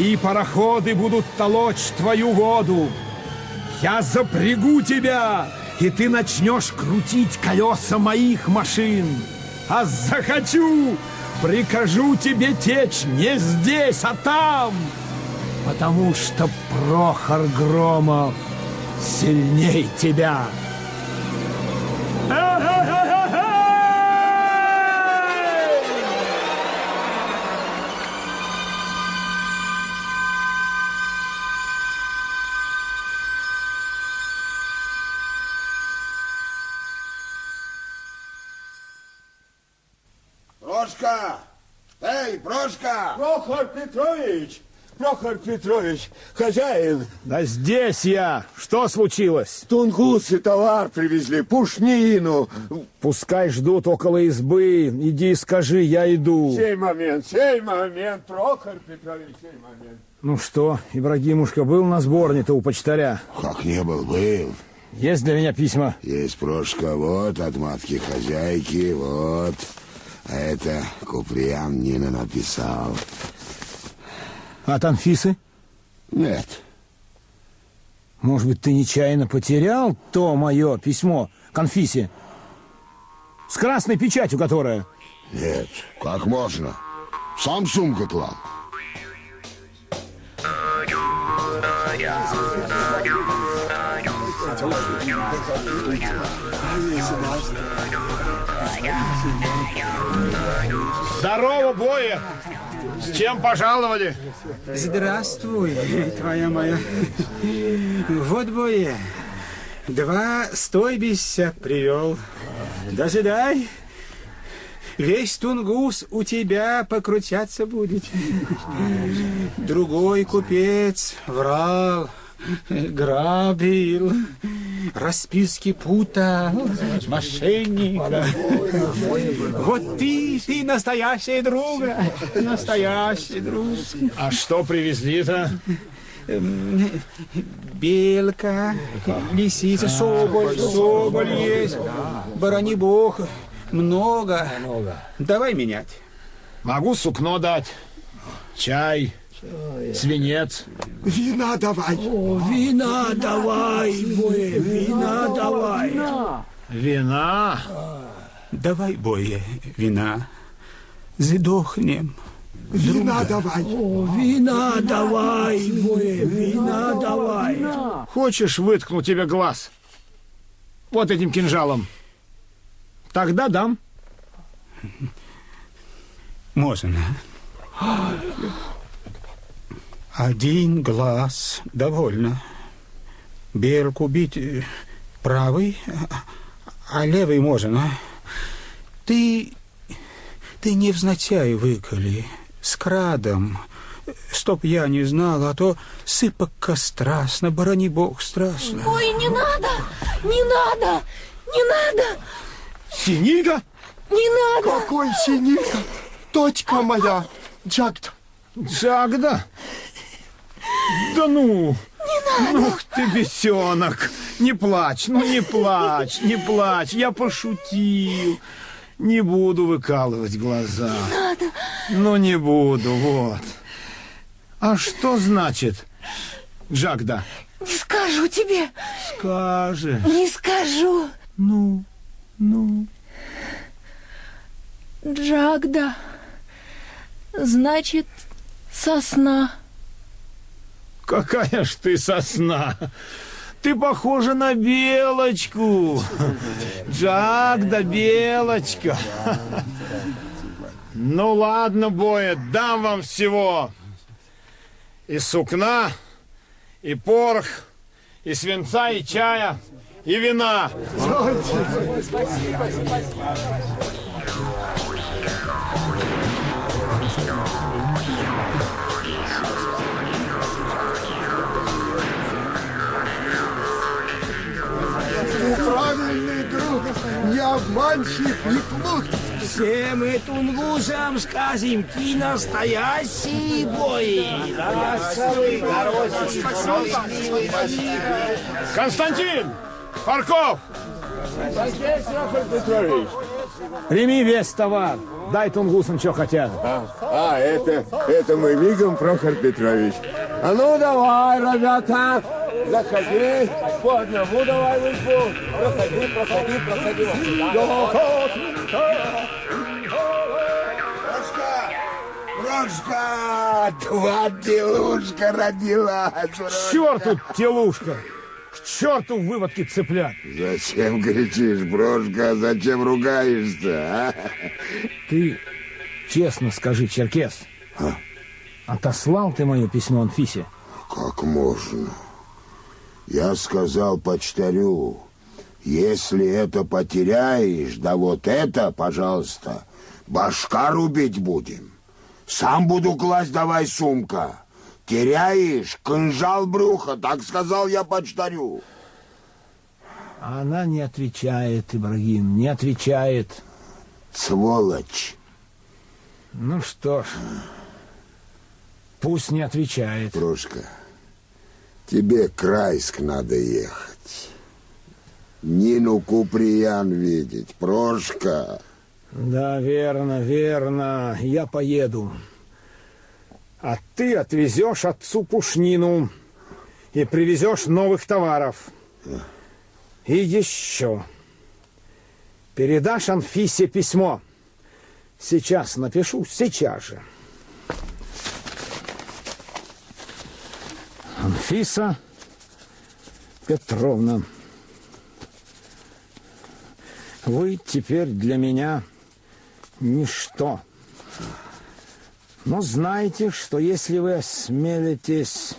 мои пароходы будут толочь твою воду. Я запрягу тебя, и ты начнешь крутить колеса моих машин. А захочу, прикажу тебе течь не здесь, а там, потому что Прохор Громов сильней тебя. Петрович! Прохор Петрович, хозяин! Да здесь я! Что случилось? Тунгусы товар привезли, пушнину. Пускай ждут около избы. Иди скажи, я иду. Сей момент, сей момент, Прохор Петрович, сей момент. Ну что, Ибрагимушка был на сборне-то у почтаря? Как не был, был. Есть для меня письма? Есть Прошка, вот от матки хозяйки, вот. А это Куприян Нина написал. От Анфисы? Нет. Может быть, ты нечаянно потерял то мое письмо к Анфисе? С красной печатью которая? Нет, как можно? Сам сумку клал. Здорово, Боя! С чем пожаловали? Здравствуй, твоя моя. Вот бое. Два стойбища привел. Дожидай. Весь тунгус у тебя покрутяться будет. Другой купец врал, грабил, расписки путал, мошенник. Вот ты, ты настоящая друга, настоящий друг. А что привезли-то? Белка, лисица, соболь, соболь есть, барани бог, много. Давай менять. Могу сукно дать, чай, свинец. Вина давай. Вина давай, Боя, вина давай. Вина? Давай, бое, вина. Задохнем. Вина давай. Вина давай, Боя, вина давай. Хочешь, выткну тебе глаз? Вот этим кинжалом. Тогда дам. Можно. Один глаз довольно. Белку бить э, правый, а- левый можно. Ты, ты невзначай выколи, с крадом, чтоб я не знал, а то сыпок страстно, барани бог страстно. Ой, не надо! Не надо! Не надо! Синика? Не надо! Какой синица? Дочка моя, Джагда. Джагда? Да ну! Ну ты бесенок! Не плачь, ну не плачь, не плачь, я пошутил. Не буду выкалывать глаза. Ну не буду, вот. А что значит, Джагда? Не скажу тебе! Скажешь. Не скажу! Ну, ну. Джагда. Значит, сосна. Какая ж ты сосна! Ты похожа на белочку. Джагда, белочка. Ну ладно, Боя, дам вам всего. И сукна, и порох, и свинца, и чая, и вина. Обманщик и плут. Всем мы тунгусам скажем, ки настоящие бои. Расовый Константин! Фарков! Прими весь товар. Дай тунгусам, что хотят. А, это, это мы мигом, Прохор Петрович. А ну давай, ребята, заходи, по одному давай выпу. Проходи, проходи, проходи сюда. Прошка! Два делушка родилась! К черту телушка! К черту выводки цыплят! Зачем кричишь, Брошка? Зачем ругаешься, а? Ты честно скажи, Черкес, отослал ты мое письмо Анфисе? Как можно? Я сказал почтарю, если это потеряешь, да вот это, пожалуйста, башка рубить будем. Сам буду класть, давай сумка. Теряешь, кинжал брюха, так сказал я почтарю. Она не отвечает, Ибрагим, не отвечает. Сволочь. Ну что ж, пусть не отвечает. Прошка, тебе Крайск надо ехать. Нину Куприян видеть. Прошка. Да, верно, верно, я поеду. А ты отвезешь отцу пушнину и привезешь новых товаров. И еще. Передашь Анфисе письмо. Сейчас напишу, сейчас же. Анфиса Петровна, вы теперь для меня ничто. Но знайте, что если вы осмелитесь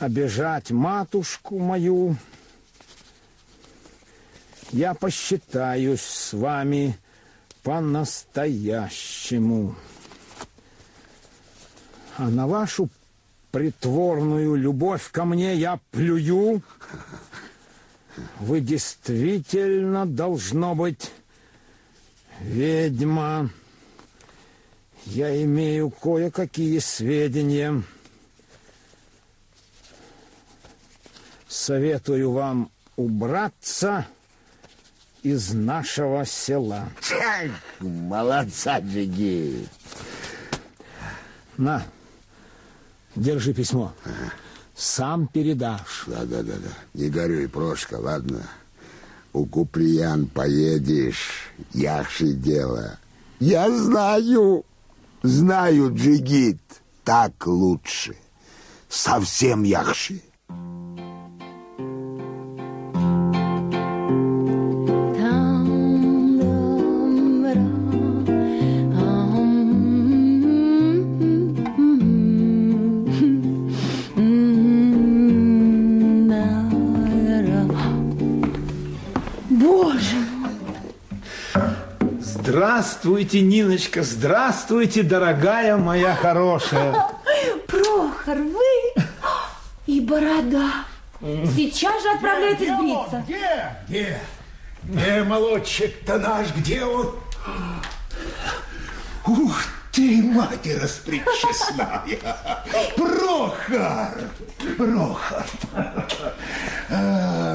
обижать матушку мою, я посчитаюсь с вами по-настоящему. А на вашу притворную любовь ко мне я плюю. Вы действительно должно быть ведьма. Я имею кое-какие сведения. Советую вам убраться из нашего села. Молодца, Джиги. На, держи письмо. Сам передашь. Да-да-да-да. Не горюй, Прошка, ладно. У Куприян поедешь, яхши дело. Я знаю, знаю, Джигит, так лучше. Совсем яхши. Здравствуйте, Ниночка, здравствуйте, дорогая моя хорошая. Прохор, вы и борода. Сейчас же отправляйтесь бриться. Где? Где? Где молодчик-то наш? Где он? Ух ты, мать распредчестная! Прохор! Прохор!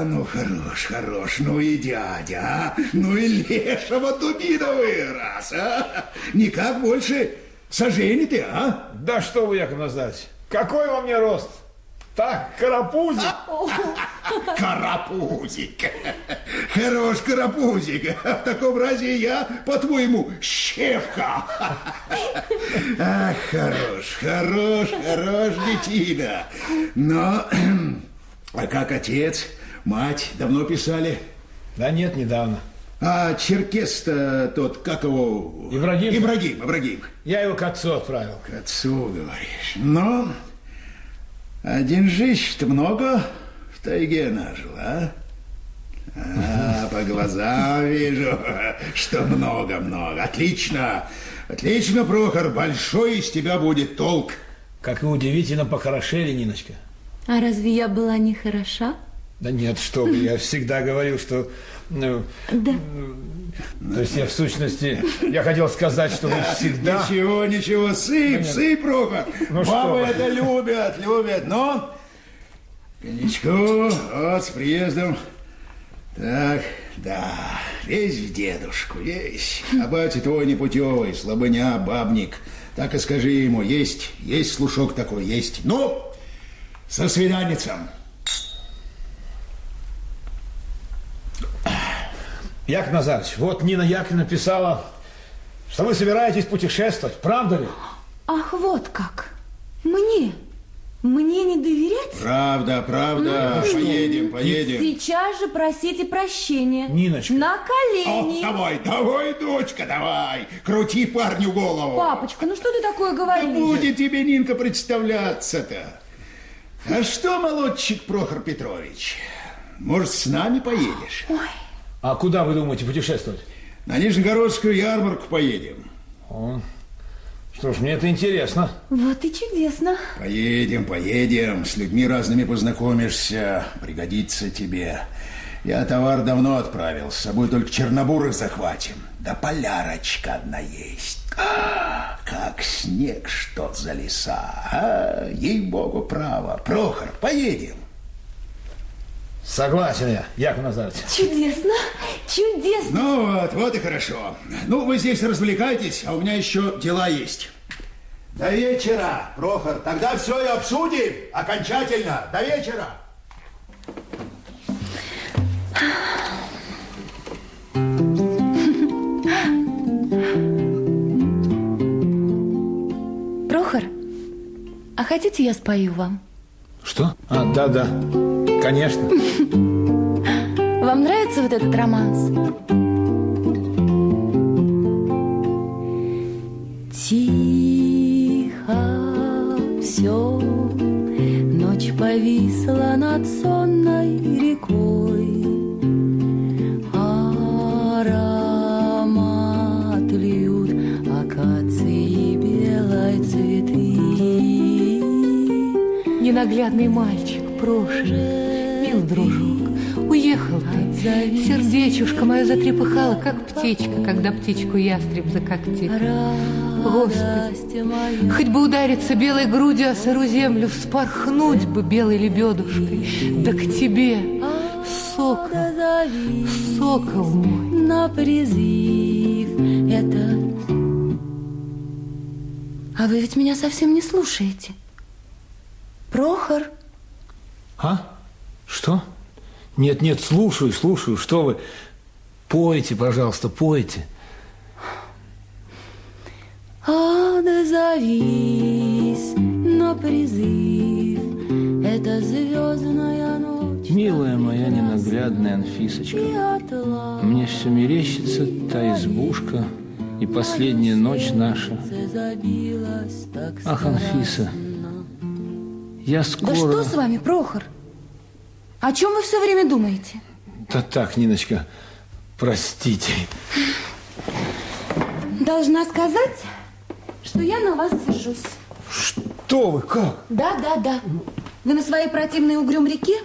Ну, хорош, хорош, ну и дядя, а? Ну и лешего дубина вырос, а? Никак больше сожени ты, а? Да что вы, Яков Назарович, какой во мне рост? Так, карапузик. Карапузик. Хорош карапузик. В таком разе я, по-твоему, щевка. Ах, хорош, хорош, хорош, детина. Но, а как отец, мать давно писали? Да нет, недавно. А черкес-то тот, как его? Ибрагим. Ибрагим, Ибрагим. Я его к отцу отправил. К отцу, говоришь. Но один жищ-то много в тайге нажил, а? А, по глазам вижу, что много-много. Отлично, отлично, Прохор, большой из тебя будет толк. Как и удивительно похорошели, Ниночка. А разве я была не хороша? Да нет, что вы, я всегда говорил, что... Ну, Да. то есть я в сущности, я хотел сказать, что вы всегда... Ничего, ничего, сыпь, сыпь, Прохор. Ну что Бабы вы. это любят, любят, но... Коньячку, вот, с приездом. Так, да, весь в дедушку, весь. А батя твой непутевый, слабыня, бабник. Так и скажи ему, есть, есть слушок такой, есть. Ну, со свиданицем. Яков Назарович, вот Нина Яковлевна написала, что вы собираетесь путешествовать, правда ли? Ах, вот как. Мне? Мне не доверять? Правда, правда, поедем, поедем. Сейчас же просите прощения. Ниночка. На О, колени. давай, давай, дочка, давай. Крути парню голову. Папочка, ну что ты такое Да говоришь? будет тебе, Нинка, представляться-то. А что, молодчик Прохор Петрович, может, с нами поедешь? А куда вы думаете путешествовать? На Нижегородскую ярмарку поедем. О, что ж, мне это интересно. Вот и чудесно. Поедем, поедем, с людьми разными познакомишься, пригодится тебе. Я товар давно отправил, с собой только чернобурых захватим. Да полярочка одна есть. А, как снег что за леса. А, ей-богу, право. Прохор, поедем. Согласен я, Яков Назарович. Чудесно. Чудесно. Ну вот, вот и хорошо. Ну, вы здесь развлекайтесь, а у меня еще дела есть. До вечера, Прохор. Тогда все и обсудим окончательно. До вечера. Прохор, а хотите я спою вам? Что? А, да-да, конечно. Вам нравится вот этот романс? Тихо все, ночь повисла над сонной рекой. Аромат льют акации белой цветы. Ненаглядный мальчик, прошлый, мил дружок, уехал ты. Сердечушка мое затрепыхало, как птичка, когда птичку ястреб закоктит. Господи, хоть бы удариться белой грудью о сыру землю, вспорхнуть бы белой лебедушкой, да к тебе, сокол, сокол мой. на призыв это... А вы ведь меня совсем не слушаете. Прохор, А? Что? Нет, нет, слушаю, слушаю. Что вы? Пойте, пожалуйста, пойте. отзовись на призыв. Это звездная ночь. Милая моя ненаглядная Анфисочка, мне все мерещится та избушка и последняя ночь наша. Ах, Анфиса, я Да скоро... что с вами, Прохор? О чем вы все время думаете? Да так, Ниночка, простите. Должна сказать, что я на вас сержусь. Что вы, как? Да, да, да. Вы на своей противной угрюм реке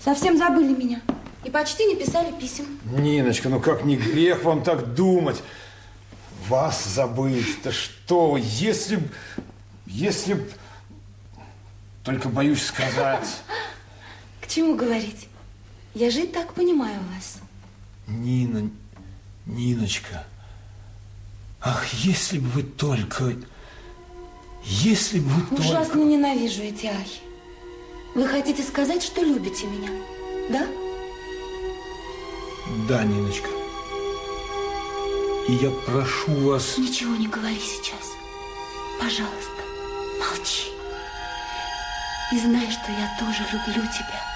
совсем забыли меня. И почти не писали писем. Ниночка, ну как не грех вам так думать? Вас забыть? Да что вы, если б... Если б... Только боюсь сказать. Чему говорить? Я же и так понимаю вас. Нина, Ниночка, ах, если бы вы только... Если бы вы только... Ужасно ненавижу эти ай. Вы хотите сказать, что любите меня, да? Да, Ниночка. И я прошу вас... Ничего не говори сейчас. Пожалуйста, молчи. И знай, что я тоже люблю тебя.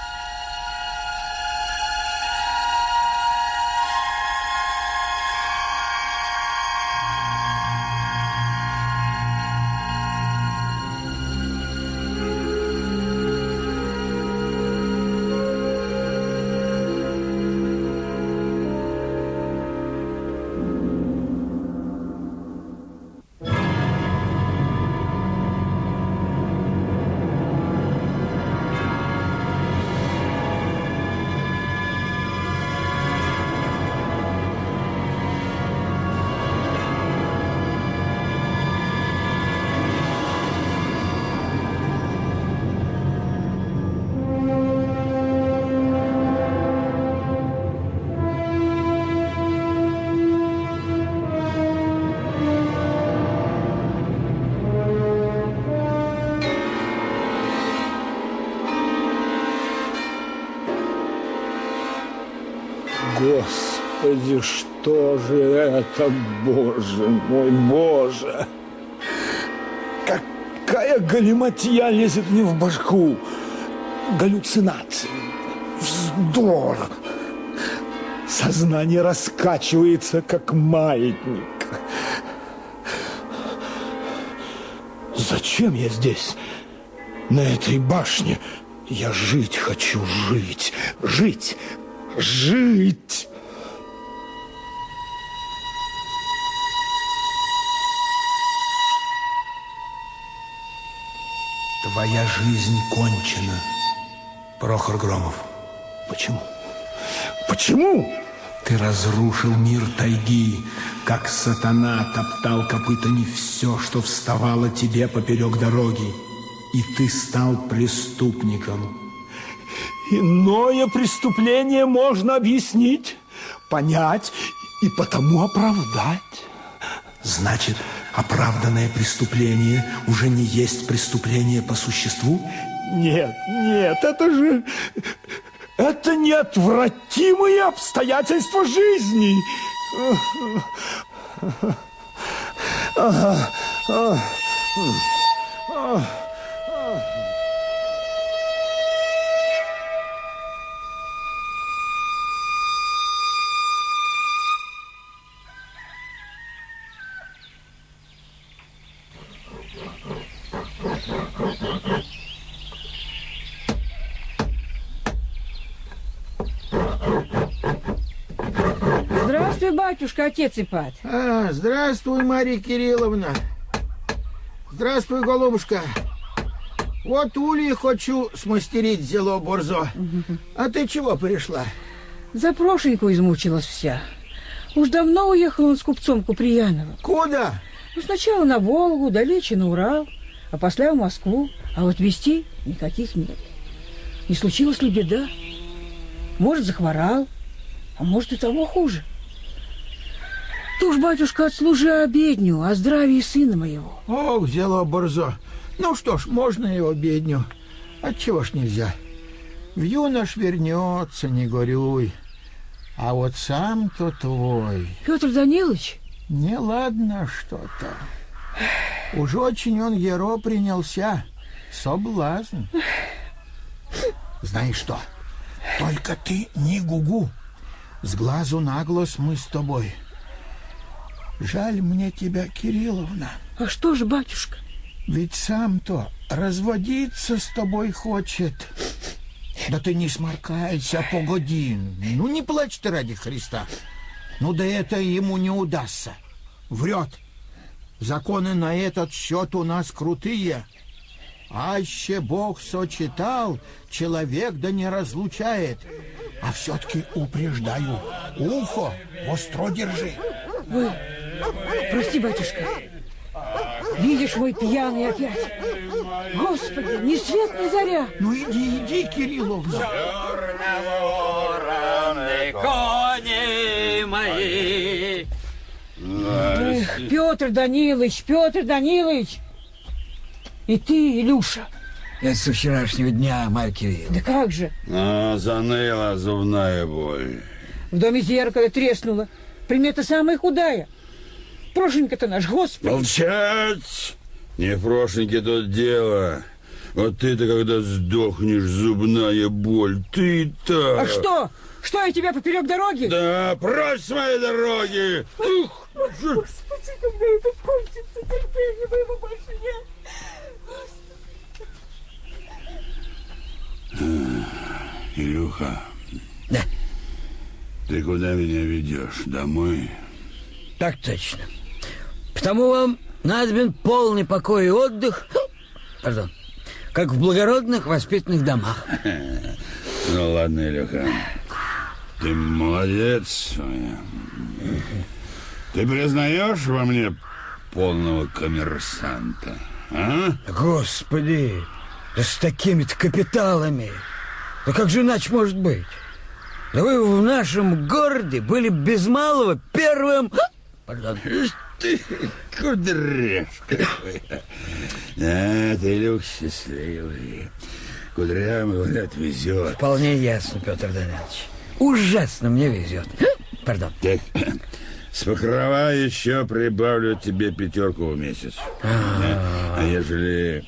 Господи, что же это, Боже мой, Боже! Какая галиматья лезет мне в башку! Галлюцинации, вздор! Сознание раскачивается, как маятник. Зачем я здесь, на этой башне? Я жить хочу, жить, жить, жить. Твоя жизнь кончена, Прохор Громов. Почему? Почему? Ты разрушил мир тайги, как сатана топтал копытами все, что вставало тебе поперек дороги. И ты стал преступником. Иное преступление можно объяснить, понять и потому оправдать. Значит, оправданное преступление уже не есть преступление по существу? Нет, нет, это же... Это неотвратимые обстоятельства жизни. Ага. Здравствуй, батюшка, отец Ипат. А, здравствуй, Мария Кирилловна. Здравствуй, голубушка. Вот ульи хочу смастерить зело борзо. А ты чего пришла? За Прошеньку измучилась вся. Уж давно уехал он с купцом Куприяновым. Куда? Ну, сначала на Волгу, далече на Урал, а после в Москву. А вот вести никаких нет. Не случилась ли беда? Может, захворал, а может и того хуже. Ты уж, батюшка, отслужи обедню о здравии сына моего. Ох, зело борзо. Ну что ж, можно его бедню. Отчего ж нельзя? В юнош вернется, не горюй. А вот сам-то твой... Петр Данилович? Неладно что-то. Уж очень он еро принялся. Соблазн. Знаешь что? Только ты не гугу. С глазу на глаз мы с тобой. Жаль мне тебя, Кирилловна. А что же, батюшка? Ведь сам-то разводиться с тобой хочет. Да ты не сморкайся, погоди. Ну, не плачь ты ради Христа. Ну, да это ему не удастся. Врет. Законы на этот счет у нас крутые. Аще Бог сочетал, человек да не разлучает. А все-таки упреждаю, ухо остро держи. Вы, прости, батюшка, видишь, мой пьяный опять. Господи, ни свет, ни заря. Ну иди, иди, Кирилловна. кони мои. Эх, Петр Данилович, Петр Данилович. И ты, Илюша. Это со вчерашнего дня, Марья Кирилловна. Да как же? А, заныла зубная боль. В доме зеркало треснуло. Примета самая худая. Прошенька-то наш, господи. Молчать! Не в Прошеньке тут дело. Вот ты-то, когда сдохнешь, зубная боль, ты-то... А что? Что я тебя поперек дороги? Да, прочь с моей дороги! Ух! Господи, когда это кончится, терпения моего больше нет. Илюха. Да. Ты куда меня ведешь? Домой? Так точно. Потому вам надобен полный покой и отдых, пардон, как в благородных воспитанных домах. Ну ладно, Илюха. Ты молодец. Ты признаешь во мне полного коммерсанта? А? Господи, да с такими-то капиталами. Да как же иначе может быть? Да вы в нашем городе были без малого первым... Пардон. Ты, кудряшка. Да, ты, Илюх, счастливый. Кудрям, говорят, везет. Вполне ясно, Петр Данилович. ужасно мне везет. Пардон. Так, с покрова еще прибавлю тебе пятерку в месяц. А ежели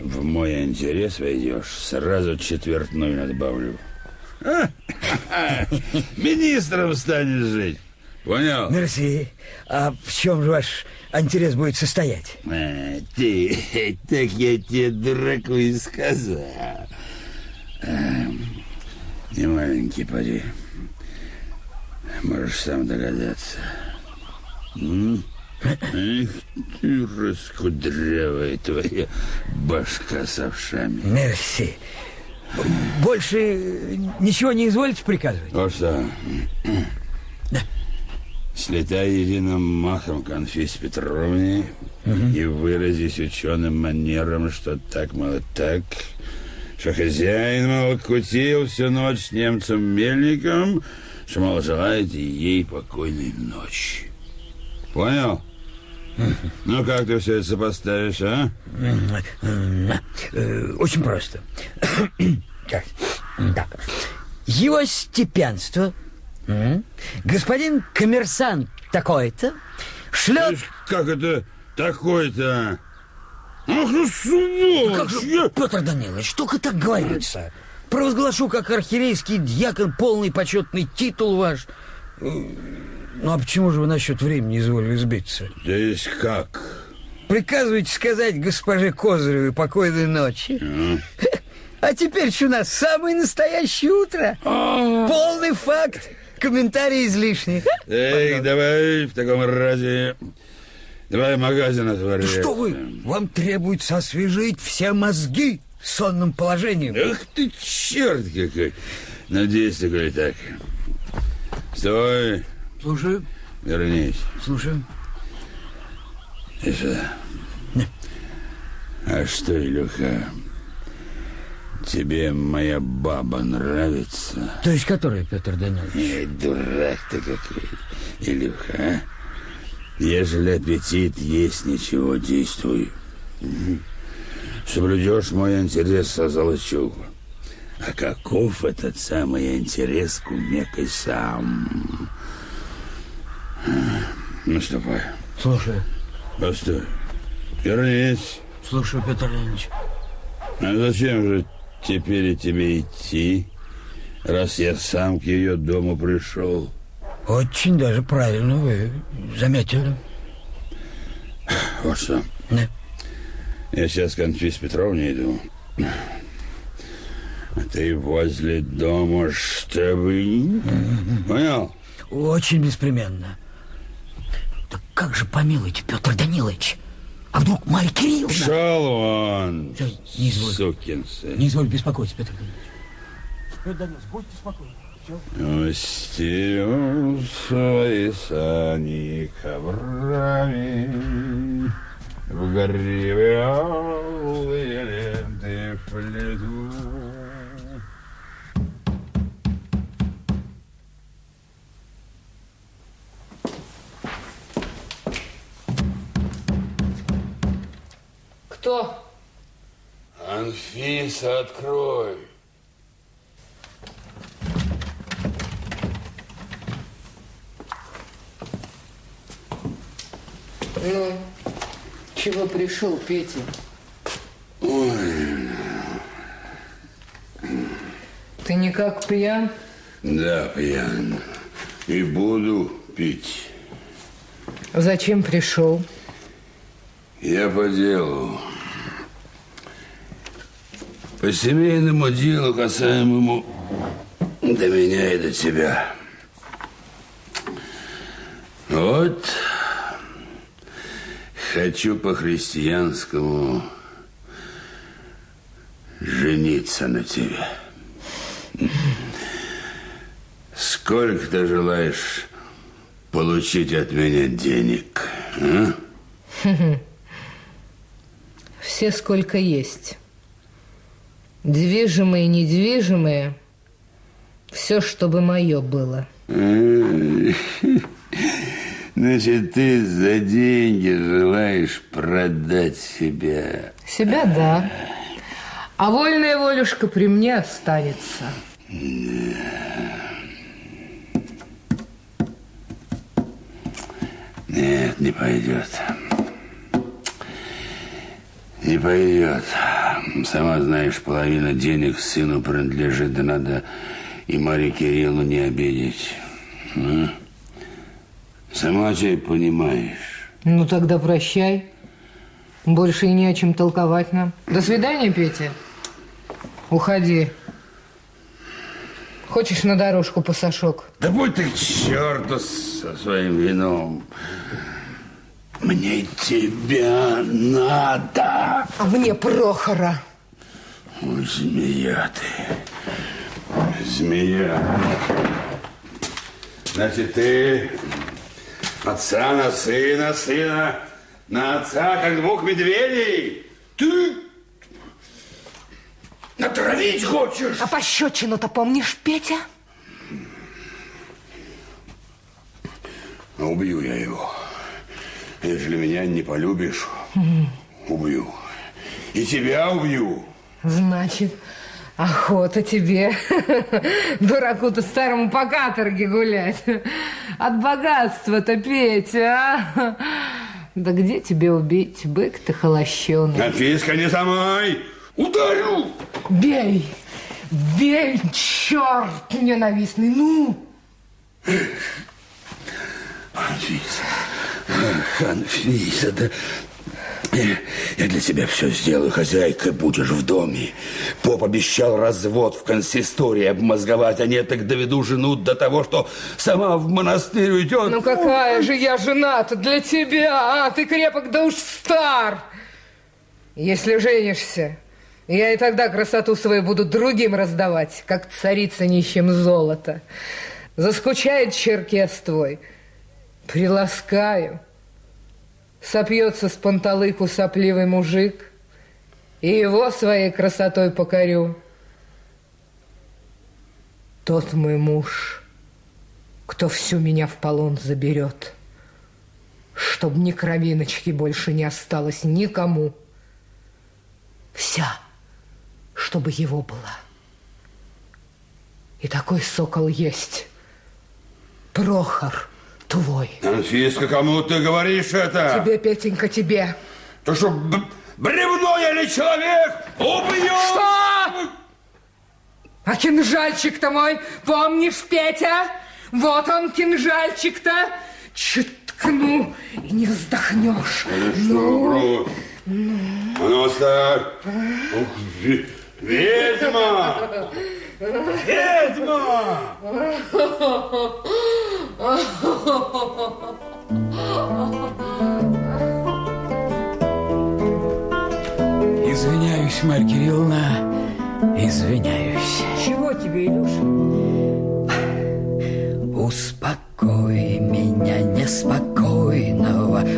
в мой интерес войдешь, сразу четвертную надбавлю. А? Министром станешь жить. Понял? Мерси. А в чем же ваш интерес будет состоять? А, ты, так я тебе, дураку, и сказал. А, не маленький, поди. Можешь сам догадаться. М? Эх ты, раскудрявая твоя башка с овшами. Мерси. Больше ничего не изволите приказывать? Вот что. Да. Слетай единым махом к Анфисе Петровне и выразись ученым манером, что так, мало так, что хозяин, мол, кутил всю ночь с немцем-мельником, что, мол, желает ей покойной ночи. Понял? Ну, как ты все это сопоставишь, а? Э, Очень просто. Так. Его степенство, м, господин коммерсант такой-то, шлет... Как это такой-то? Ах, ну, Как сволочь! же, Петр Данилович, только так говорится. Провозглашу, как архиерейский дьякон, полный почетный титул ваш. Э, Ну, а почему же вы насчет времени изволили сбиться? То есть как? Приказывайте сказать госпоже Козыревой покойной ночи. А теперь что у нас самое настоящее утро? Полный факт. Комментарий излишний. Эй, давай в таком разе... Давай магазин отворяй. Что вы? Вам требуется освежить все мозги сонным положением. Ах ты черт какой! Надеюсь, такой так. Стой, Слушаю, вернись. слушаю. И сюда. А что, Илюха, тебе моя баба нравится? То есть которая, Петр Данилович? Эй, дурак ты какой, Илюха, а? Ежели аппетит есть, ничего, действуй. Мгм. Соблюдешь мой интерес, созолочу. А каков этот самый интерес, кумекай сам. Ну, ступай. Слушаю, Постой. Вернись. слушаю, Петр Данилович. А зачем же теперь и тебе идти, раз я сам к ее дому пришел? Очень даже правильно вы заметили. Вот что. Да. Я сейчас к Анфисе Петровне иду. А ты возле дома, чтобы... Понял? Очень беспременно. Так как же помилуйте, Петр Данилович? А вдруг Марья Кирилловна? Пшел вон, Всё, не изволь. сукин сын. Не изволь беспокоиться, Петр Данилович. Петр Данилович, будьте спокойны. Устил свои сани коврами, В горевые ленты плету. Кто? Анфиса, открой. Ну, чего пришел, Петя? Ты никак пьян? Да, пьян. И буду пить. Зачем пришел? Я по делу. По семейному делу, касаемому до меня и до тебя. Вот хочу по-христианскому жениться на тебе. Сколько ты желаешь получить от меня денег, а? Все сколько есть. Движимые, недвижимые, все, чтобы мое было. Значит, ты за деньги желаешь продать себя. Себя, да. А вольная волюшка при мне останется. Нет, не пойдет. Не пойдет. Сама знаешь, половина денег сыну принадлежит, да надо и Марию Кириллу не обидеть. А? Сама тебе понимаешь. Ну, тогда прощай. Больше и не о чем толковать нам. До свидания, Петя. Уходи. Хочешь на дорожку, пасашок? Да будь ты к черту со своим вином. Мне тебя надо. А мне Прохора. Ой, змея ты. Змея. Значит, ты отца на сына, сына на отца, как двух медведей. Ты натравить хочешь? А пощечину-то помнишь, Петя? А убью я его. Если меня не полюбишь, убью. И тебя убью. Значит, охота тебе, дураку-то старому по каторге гулять. От богатства-то, Петя, а? Да где тебе убить, бык ты холощеный? Конфиска не самой. Ударю. Бей, бей, черт ненавистный, ну! Анфиса, ах, Анфиса, да... Я для тебя все сделаю, хозяйкой будешь в доме. Поп обещал развод в консистории обмозговать, а нет, так доведу жену до того, что сама в монастырь уйдет. Ну какая же я жена-то для тебя, а? Ты крепок да уж стар. Если женишься, я и тогда красоту свою буду другим раздавать, как царица нищим золото. Заскучает черкес твой, приласкаю. Сопьется с панталыку сопливый мужик, и его своей красотой покорю. Тот мой муж, кто всю меня в полон заберет, чтоб ни кровиночки больше не осталось никому. Вся, чтобы его была. И такой сокол есть. Прохор твой. Анфиска, кому ты говоришь это? Тебе, Петенька, тебе. То что, бревно я или человек? Убью! Что? А кинжальчик-то мой, помнишь, Петя? Вот он, кинжальчик-то. Чуть ткну, и не вздохнешь. Ну, что, ну, ну. Ух, ве- ведьма! Ведьма! Извиняюсь, Марья Кирилловна, извиняюсь. Чего тебе, Илюша? Успокой меня неспокойного,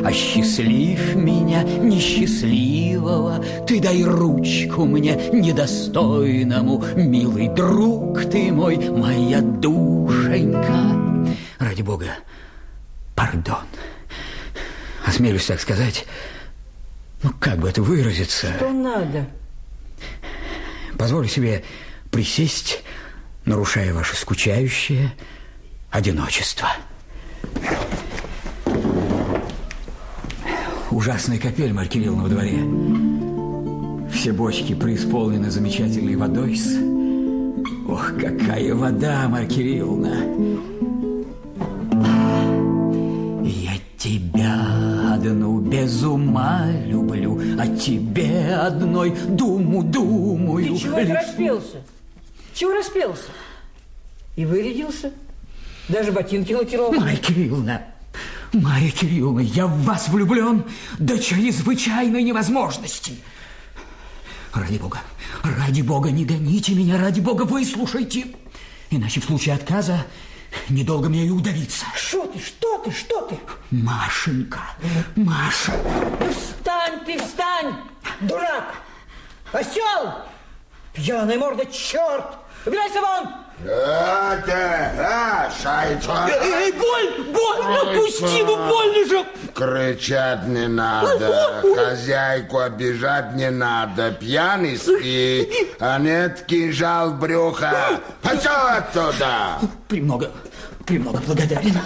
Осчастлив меня несчастливого. Ты дай ручку мне недостойному, Милый друг ты мой, моя душенька. Ради Бога, пардон. Осмелюсь так сказать, ну как бы это выразиться? Что надо? Позволю себе присесть, нарушая ваше скучающее одиночество. Ужасная капель Марья Кирилловна во дворе. Все бочки преисполнены замечательной водой. Ох, какая вода, Марья Кирилловна! Я тебя одну без ума люблю, а тебе одной думу думаю. Ты чего лишь- распелся? Чего распелся? И вырядился? Даже ботинки лакированы. Марья Кирилловна, Марья Кирилловна, я в вас влюблен до чрезвычайной невозможности. Ради Бога, ради Бога, не гоните меня, ради Бога, выслушайте. Иначе в случае отказа недолго мне и удавиться. Что ты, что ты, что ты? Машенька, Маша. Ну встань ты, встань, дурак! Осел! Пьяная морда, черт! Убирайся вон! Ты, а, шайтан. Эй, боль, боль, ну пусти, ну больно же. Кричать не надо, хозяйку обижать не надо, пьяный спи, а нет кинжал в брюхо. Пошел оттуда! Премного, Премного благодарен.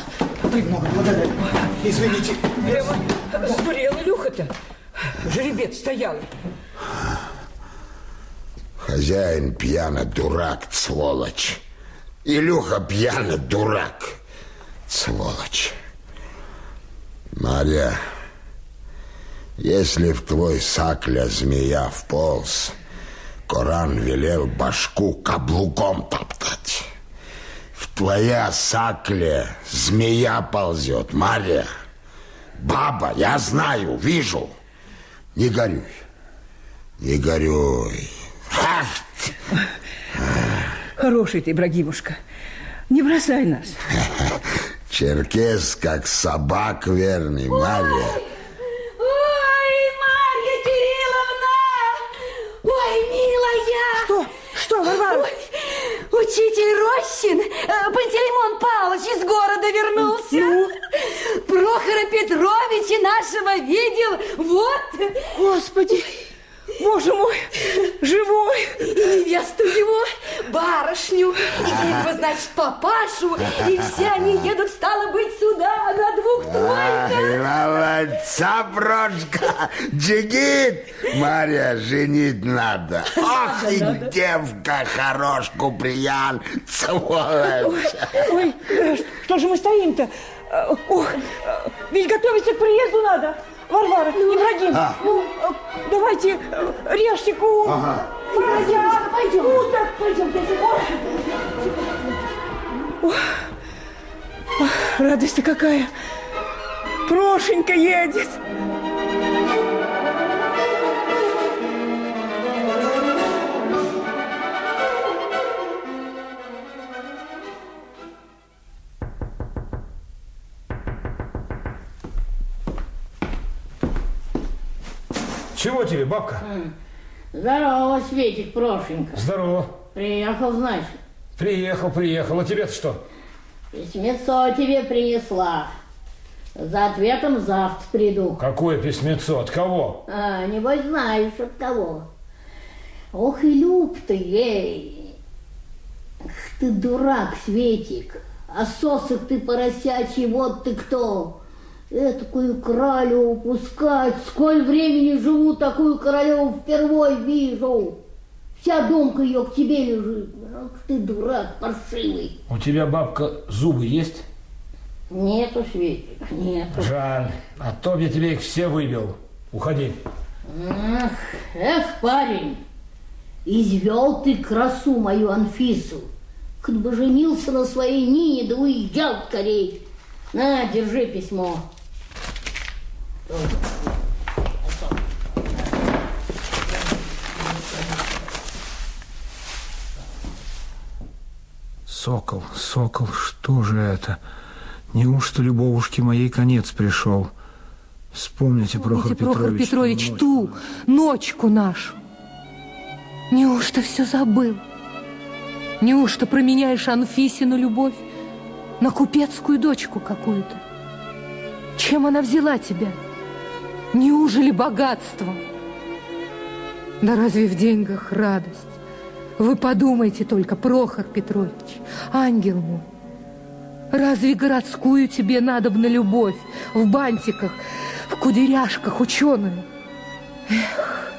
Премного благодарен. Извините. Прямо сдурел Илюха-то. Жеребец стоял. Хозяин пьяный дурак, сволочь. Илюха пьяный дурак, сволочь. Марья, если в твой сакля змея вполз, Коран велел башку каблуком топтать. В твоя сакле змея ползет, Марья. Баба, я знаю, вижу. Не горюй, не горюй. Хороший ты, Ибрагимушка. Не бросай нас. Черкес, как собак верный, Марья. Ой, Марья Кирилловна! Ой, милая! Что? Что, Варвара? Ой, учитель Рощин, э, Пантелеймон Павлович из города вернулся. Ну? Прохора Петровича нашего видел. Вот. Господи, боже мой, живой. И невесту его, барышню, и его, значит, папашу. И все они едут, стало быть, сюда на двух тройках. молодца, Прошка! Джигит! Марья, женить надо. Ох, и девка, хорош, Куприян, сволочь. Ой, э, что же мы стоим-то? Э, Ох, э, ведь готовиться к приезду надо. Варвара, Ибрагим, А. ну, э, давайте э, режьте ку. Ага. Поросят, Пойдем. уток. Пойдем, пойдем. Радость-то какая. Прошенька едет. Чего тебе, бабка? Здорово, Светик Прошенька. Здорово. Приехал, значит. Приехал, приехал. А тебе-то что? Письмецо тебе принесла. За ответом завтра приду. Какое письмецо? От кого? А, небось знаешь от кого. Ох и люб ты, ей. Ах ты дурак, Светик. А сосок ты поросячий, вот ты кто. Этакую королеву пускать. Сколь времени живу, такую королеву впервой вижу. Вся думка ее к тебе лежит. Ах ты дурак, паршивый. У тебя, бабка, зубы есть? Нету, Светик, нету. Жаль. А то я тебе их все выбил. Уходи. Ах, эх, парень, извел ты красу мою Анфису. Хоть бы женился на своей Нине, да уезжал скорей. На, держи письмо. Сокол, сокол, что же это? Неужто любовушке моей конец пришел? Вспомните, Прохор Помните, Прохор Петрович. Петрович, ночь. ту ночку нашу. Неужто все забыл? Неужто променяешь Анфисину любовь на купецкую дочку какую-то? Чем она взяла тебя? Неужели богатство? Да разве в деньгах радость? Вы подумайте только, Прохор Петрович, ангел мой. Разве городскую тебе надобна любовь в бантиках, в кудряшках ученую? Эх,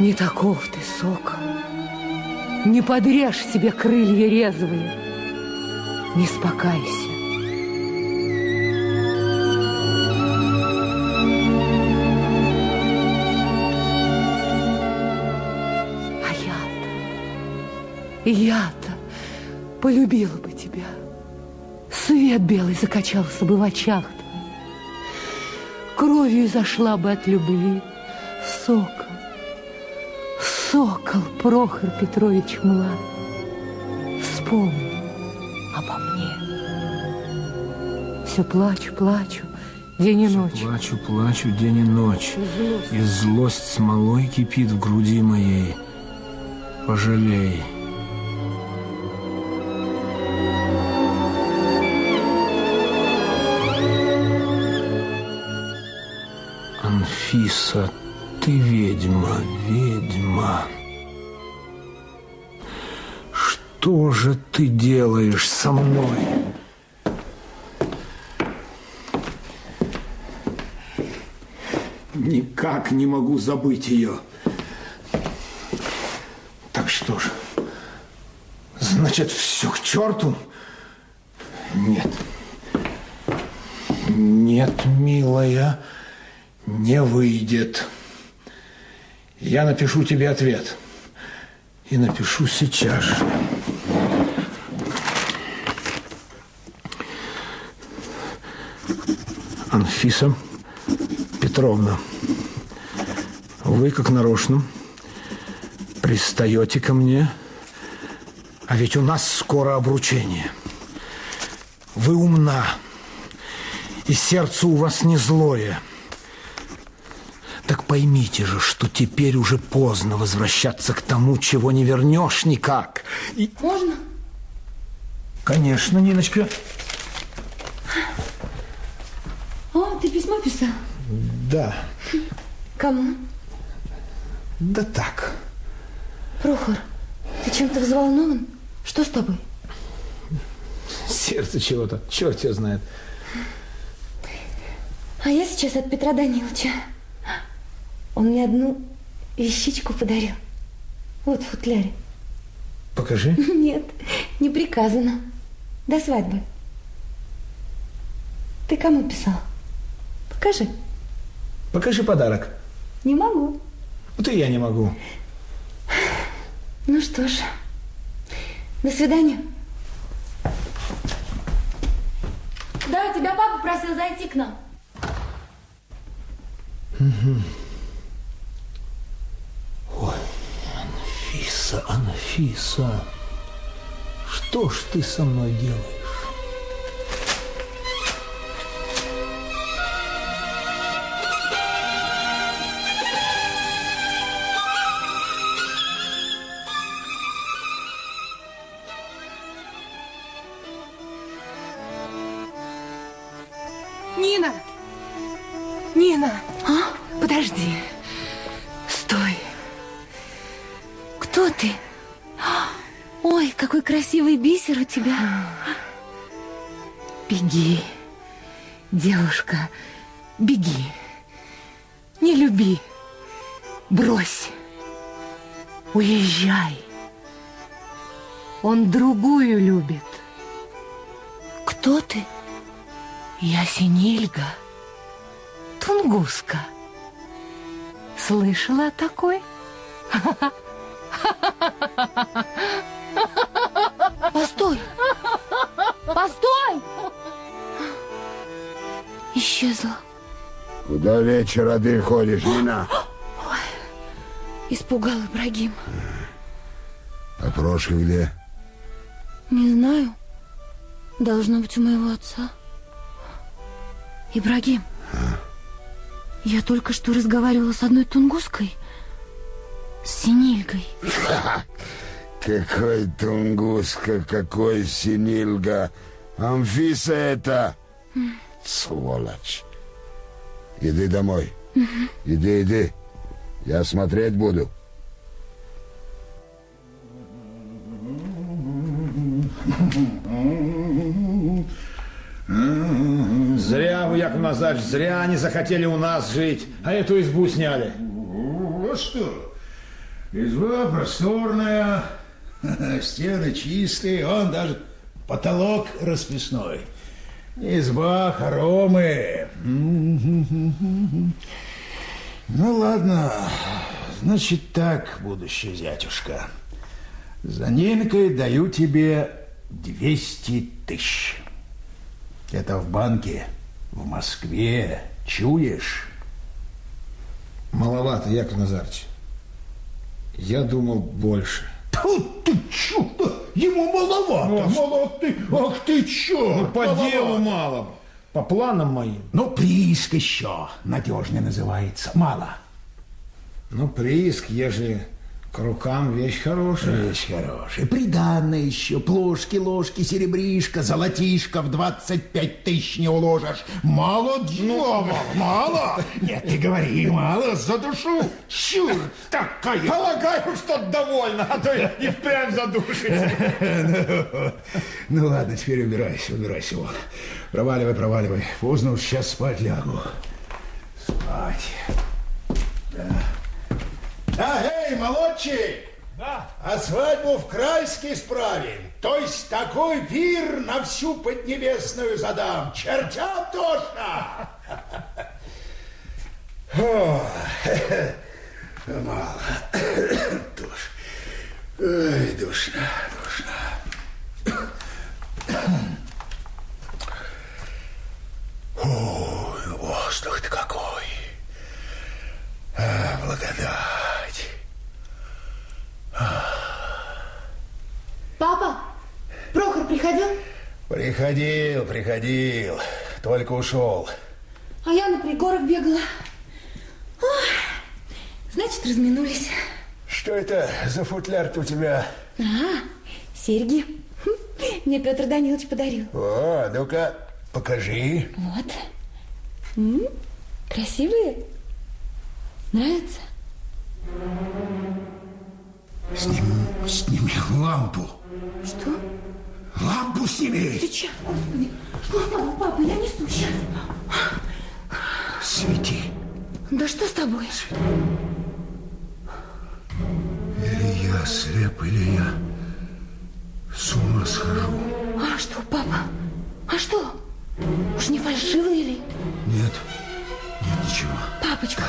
не таков ты, сокол. Не подрежь себе крылья резвые. Не спокайся. Я-то, полюбила бы тебя. Свет белый закачался бы в очах твоих. Кровью зашла бы от любви. Сокол, сокол Прохор Петрович млад. Вспомни обо мне. Все плачу, плачу, день и ночь. Плачу, плачу день и ночь. Злость. И злость смолой кипит в груди моей. Пожалей. Анфиса, ты ведьма, ведьма. Что же ты делаешь со мной? Никак не могу забыть ее. Так что же, значит, все к черту? Нет. Нет, милая, не выйдет. Я напишу тебе ответ. И напишу сейчас. Анфиса Петровна, вы как нарочно пристаете ко мне, а ведь у нас скоро обручение. Вы умна, и сердце у вас не злое. Поймите же, что теперь уже поздно возвращаться к тому, чего не вернешь никак. И... Можно? Конечно, Ниночка. О, ты письмо писал? Да. Кому? Да так. Прохор, ты чем-то взволнован? Что с тобой? Сердце чего-то, черт его знает. А я сейчас от Петра Даниловича. Он мне одну вещичку подарил. Вот в футляре. Покажи. Нет, не приказано. До свадьбы. Ты кому писал? Покажи. Покажи подарок. Не могу. Вот и я не могу. Ну что ж, до свидания. Да, тебя папа просил зайти к нам. Угу. Ой, Анфиса, Анфиса, что ж ты со мной делаешь? Девушка, беги. Не люби. Брось. Уезжай. Он другую любит. Кто ты? Я Синильга, Тунгуска. Слышала о такой? Постой! Постой! Исчезла. Куда вечера ты ходишь, Нина? Испугал Ибрагим. А Прошка где? Не знаю. Должно быть у моего отца. Ибрагим, я только что разговаривала с одной тунгуской, с Синильгой. Какой Тунгуска, какой Синильга. Амфиса это. Сволочь. Иди домой. Иди, иди. Я смотреть буду. Зря вы, Яков Назарович, зря они захотели у нас жить, а эту избу сняли. Вот что. Изба просторная, стены чистые, он даже потолок расписной. Изба хоромы. Ну ладно, значит так, будущий зятюшка. За Нинкой даю тебе 200 тысяч. Это в банке, в Москве. Чуешь? Маловато, Яков Назарович. Я думал больше. Тьфу, ты чё? Ему маловато. Ну, а мало ты. Ах ты чё? Ну, по делу мало. По планам моим. Ну, прииск еще надежно называется. Мало. Ну, прииск, ежели К рукам вещь хорошая. Вещь хорошая. Приданное еще. Плошки, ложки, серебришка, золотишко в 25 тысяч не уложишь. Мало, Джо, мало, мало. Нет, ты говори, мало, за душу. Чур, такая. Полагаю, что довольно, а то и впрямь задушите. Ну ладно, теперь убирайся, убирайся. Вон. Проваливай, проваливай. Поздно уж сейчас спать лягу. Спать. Да. Да, эй, молодчик! Да. А свадьбу в Крайске справим. То есть такой пир на всю Поднебесную задам. Чертям тошно. Мало. Душ. Ой, душно, душно. Ой, воздух-то какой. А, благодать. Папа, Прохор приходил? Приходил, приходил. Только ушел. А я на пригорок бегала. Ой, значит, разминулись. Что это за футляр-то у тебя? А, серьги. Мне Петр Данилович подарил. О, ну-ка, покажи. Вот. М, Красивые? Нравятся? Сними, сними лампу. Что? Лампу сними. Сейчас, господи. Папа, папа, я несу сейчас. Свети. Да что с тобой? Или я слеп, или я с ума схожу. А что, папа? А что? Уж не фальшивые ли? Нет, нет ничего. Папочка.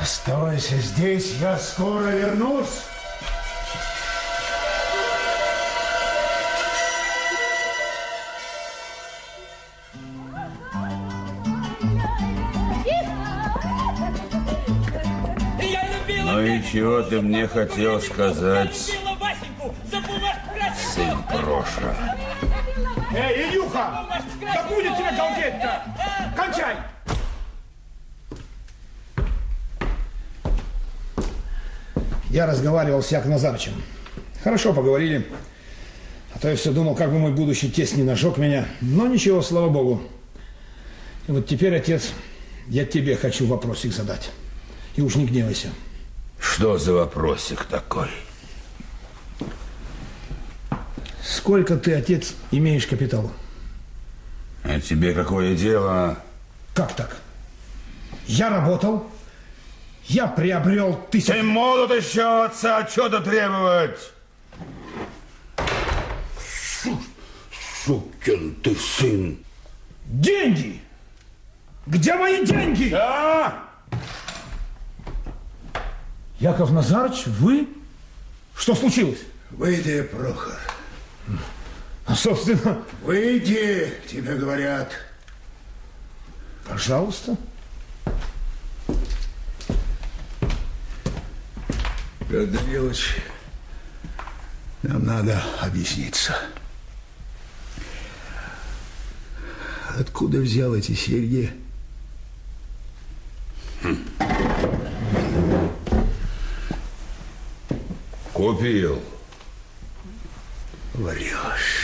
Оставайся здесь, я скоро вернусь. Ну и чего ты мне хотел сказать, сын Проша? Эй, Илюха, да будет тебе галдеть-то! Кончай! Я разговаривал с Яковом Назарычем. Хорошо поговорили. А то я все думал, как бы мой будущий тесть не нажег меня. Но ничего, слава богу. И вот теперь, отец, я тебе хочу вопросик задать. И уж не гневайся. Что за вопросик такой? Сколько ты, отец, имеешь капитала? А тебе какое дело? Как так? Я работал, я приобрел тысячу... Ты молод еще отца отчета требовать! Сукин ты сын! Деньги! Где мои деньги? Да! Яков Назарович, вы? Что случилось? Выйди, Прохор. А, собственно... Выйди, тебе говорят. Пожалуйста. Петр Данилович, нам надо объясниться. Откуда взял эти серьги? Купил. Врешь.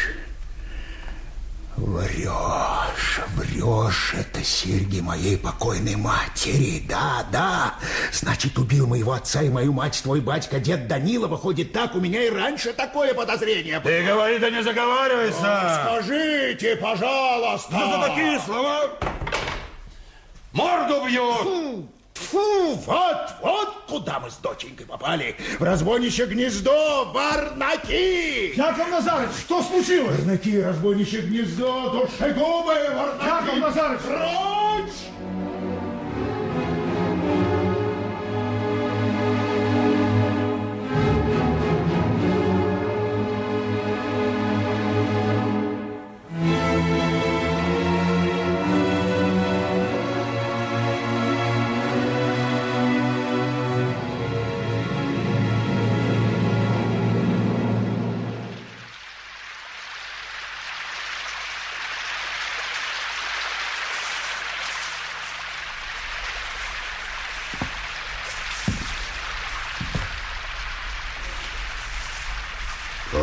Врешь, врешь, это серьги моей покойной матери. Да, да. Значит, убил моего отца и мою мать твой батька, дед Данила. Выходит так, у меня и раньше такое подозрение было. Ты говори, да не заговаривайся! Скажите, пожалуйста. Что за такие слова? Морду бьют! Фу, фу, вот, вот куда мы с доченькой попали. В разбойничье гнездо, варнаки. Яков Назарович, что случилось? Варнаки, разбойничье гнездо, душегубы, варнаки. Яков Назарович! Прочь!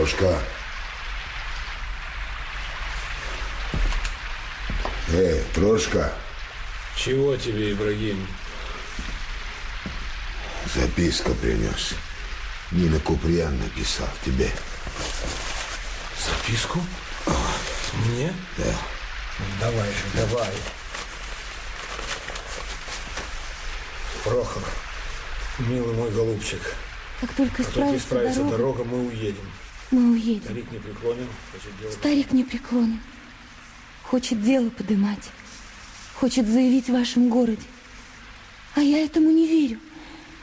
Прошка. Эй, Прошка. Чего тебе, Ибрагим? Записка принес. Нина Куприян написал тебе. Записку? Мне? Да. Давай же, давай. Прохор, милый мой голубчик, Как только как только исправится дорога, дорога, мы уедем. Мы уедем. Старик не преклонен, хочет делать... Старик не преклонен. Хочет дело подымать. Хочет заявить в вашем городе. А я этому не верю.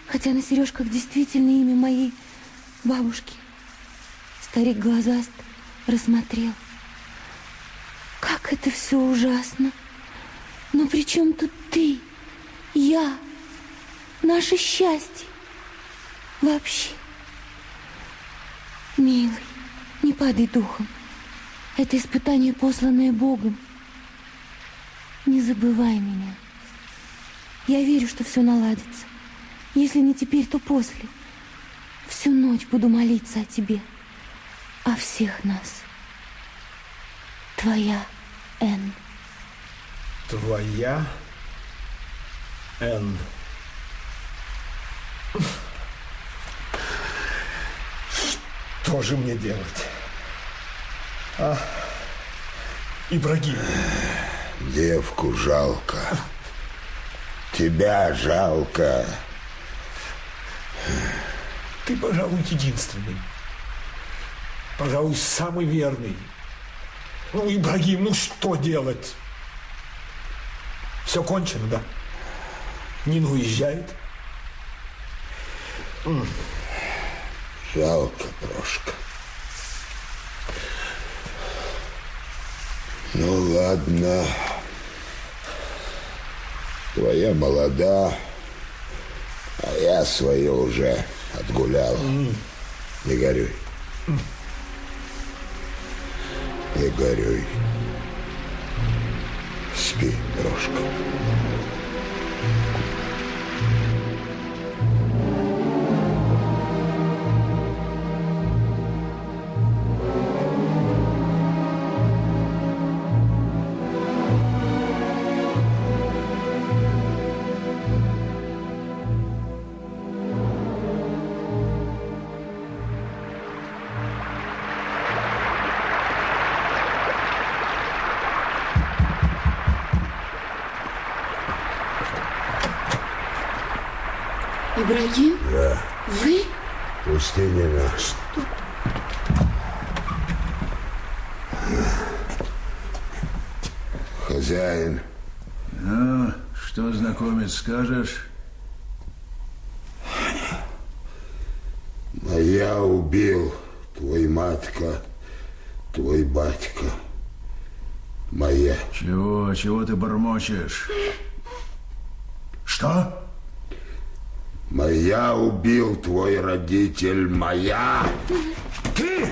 Хотя на сережках действительно имя моей бабушки. Старик глазаст рассмотрел. Как это все ужасно. Но при чем тут ты, я, наше счастье? Вообще. Милый, не падай духом. Это испытание, посланное Богом. Не забывай меня. Я верю, что все наладится. Если не теперь, то после. Всю ночь буду молиться о тебе, о всех нас. Твоя Н. Твоя Н. Что же мне делать? А, Ибрагим. Девку жалко. Тебя жалко. Ты, пожалуй, единственный. Пожалуй, самый верный. Ну, Ибрагим, ну что делать? Все кончено, да? Нина уезжает. М. Жалко, Прошка. Ну ладно. Твоя молода, а я свое уже отгулял. Не горюй. Не горюй. Спи, Прошка. Устинина. Хозяин. Ну, что, знакомец, скажешь? А я убил твой матка, твой батька, моя. Чего, чего ты бормочешь? Что? Моя убил твой родитель, моя. Ты?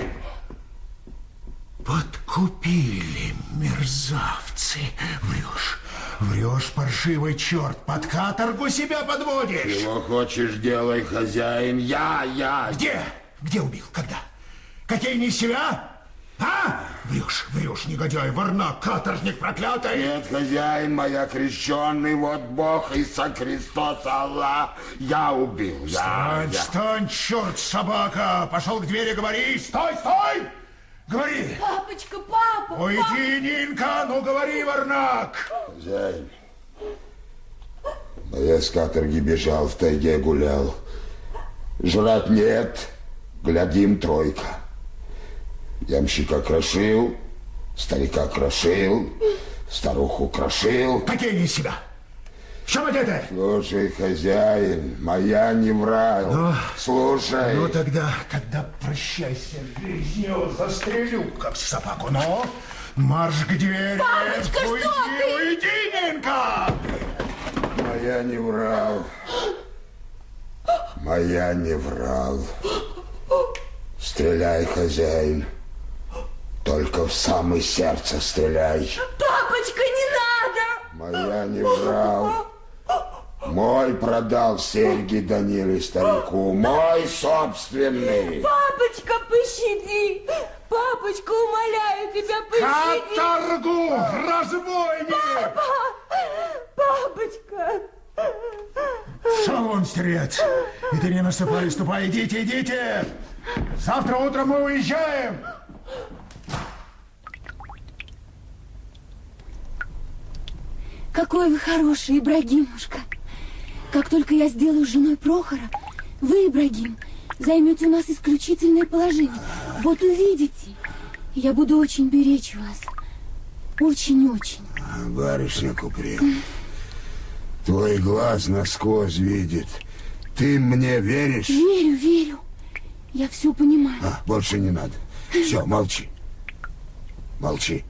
Подкупили, мерзавцы. Врешь. Врешь, паршивый черт. Под каторгу себя подводишь. Чего хочешь, делай, хозяин. Я, я. Где? Где убил? Когда? Какие не себя? Врешь, врешь, негодяй, варнак, каторжник проклятый. Нет, хозяин, моя крещенный, вот Бог Иисус Христос, Аллах, я убил, я, Стань, я. стань, черт, собака! Пошел к двери, говори! Стой, стой! Говори! Папочка, папа! Уйди, Нинка, ну говори, варнак! Хозяин, а я с каторги бежал, в тайге гулял. Жрать нет, глядим тройка. Ямщика крошил, старика крошил, старуху крошил. Не себя? В чем одеты? Слушай, хозяин, моя не врал. Ну, Слушай. Ну тогда, тогда прощайся жизнью, застрелю, как собаку, но марш к двери. Папочка, что уйди, ты? уйди, Нинка! Моя не врал. Моя не врал. Стреляй, хозяин. Только в самое сердце стреляй. Папочка, не надо! Моя не врал. Мой продал серьги Даниле старику. Мой собственный. Папочка, пощади! Папочка, умоляю тебя, пощади! Каторгу, разбойник! Папа! Папочка! Шалом, стерец! И ты не наступай, ступай, идите, идите! Завтра утром мы уезжаем! Какой вы хороший, Ибрагимушка! Как только я сделаю женой Прохора, вы, Ибрагим, займете у нас исключительное положение. Вот увидите, я буду очень беречь вас. Очень-очень. Барышня Куприн, твой глаз насквозь видит. Ты мне веришь? Верю, верю. Я все понимаю. А, больше не надо. Все, молчи. Молчи.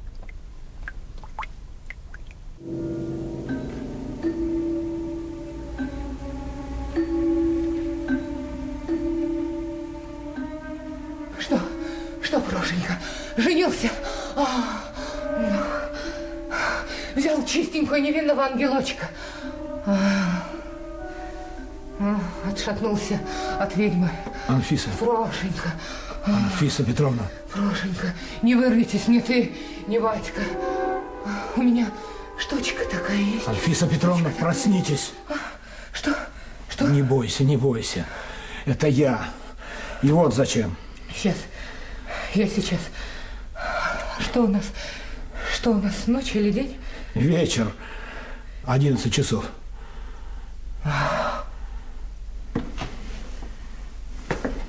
Что? Что, Прошенька? Женился? А, ну, взял чистенького невинного ангелочка. А, а, отшатнулся от ведьмы. Анфиса, Прошенька, Анфиса Петровна, Прошенька, не вырвитесь, ни ты, ни Вадька. У меня штучка такая есть. Анфиса Петровна, проснитесь. Что? Что? Не бойся, не бойся. Это я. И вот зачем. Сейчас. Я сейчас. Что у нас? Что у нас, ночь или день? Вечер. 11 часов.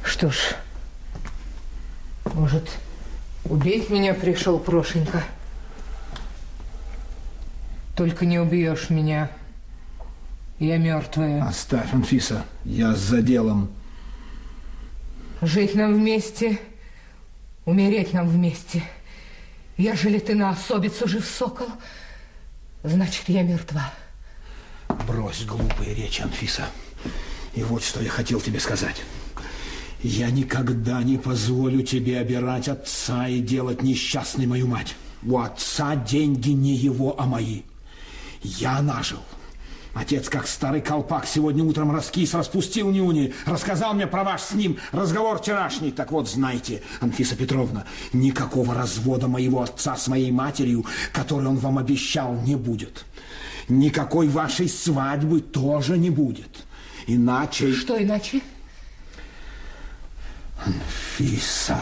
Что ж, может, убить меня пришел Прошенька? Только не убьешь меня. Я мертвая. Оставь, Анфиса. Я за делом. Жить нам вместе, умереть нам вместе. Ежели ты на особицу жив, сокол, значит, я мертва. Брось глупые речи, Анфиса. И вот что я хотел тебе сказать. Я никогда не позволю тебе обирать отца и делать несчастной мою мать. У отца деньги не его, а мои. Я нажил. Отец, как старый колпак, сегодня утром раскис, распустил нюни, рассказал мне про ваш с ним разговор вчерашний. Так вот, знайте, Анфиса Петровна, никакого развода моего отца с моей матерью, который он вам обещал, не будет. Никакой вашей свадьбы тоже не будет. Иначе... Что иначе? Анфиса.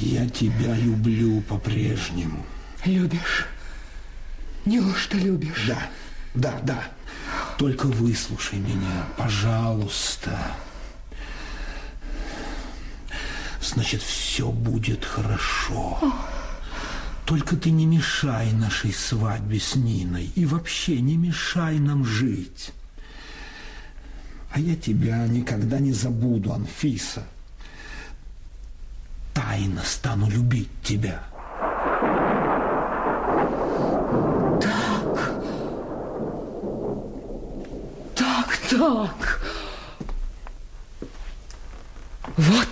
Я тебя люблю по-прежнему. Любишь? Неужто любишь? Да, да, да. Только выслушай меня, пожалуйста. Значит, все будет хорошо. Только ты не мешай нашей свадьбе с Ниной и вообще не мешай нам жить. А я тебя никогда не забуду, Анфиса. Тайно стану любить тебя. Так, так. Вот,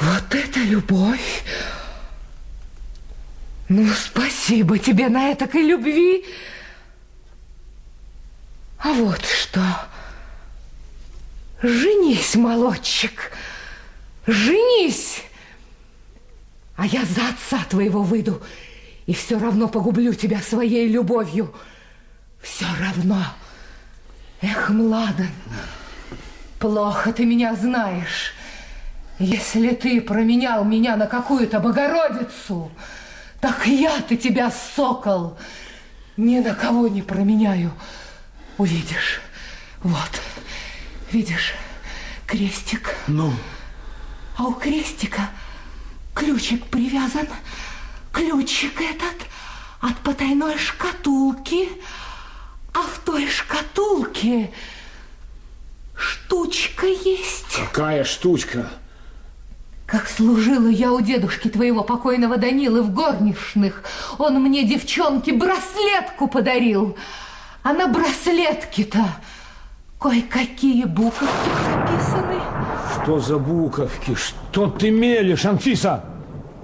вот это любовь. Ну, спасибо тебе на этакой любви. А вот что. Женись, молодчик, женись. А я за отца твоего выйду и все равно погублю тебя своей любовью. Все равно. Эх, Младен, плохо ты меня знаешь. Если ты променял меня на какую-то Богородицу, так я-то тебя, сокол, ни на кого не променяю. Увидишь. Вот. Видишь, крестик. Ну? А у крестика ключик привязан. Ключик этот от потайной шкатулки. А в той шкатулке штучка есть. Какая штучка? Как служила я у дедушки твоего покойного Данилы в горничных, он мне, девчонке, браслетку подарил. А на браслетке-то кое-какие буковки прописаны. Что за буковки? Что ты мелешь, Анфиса?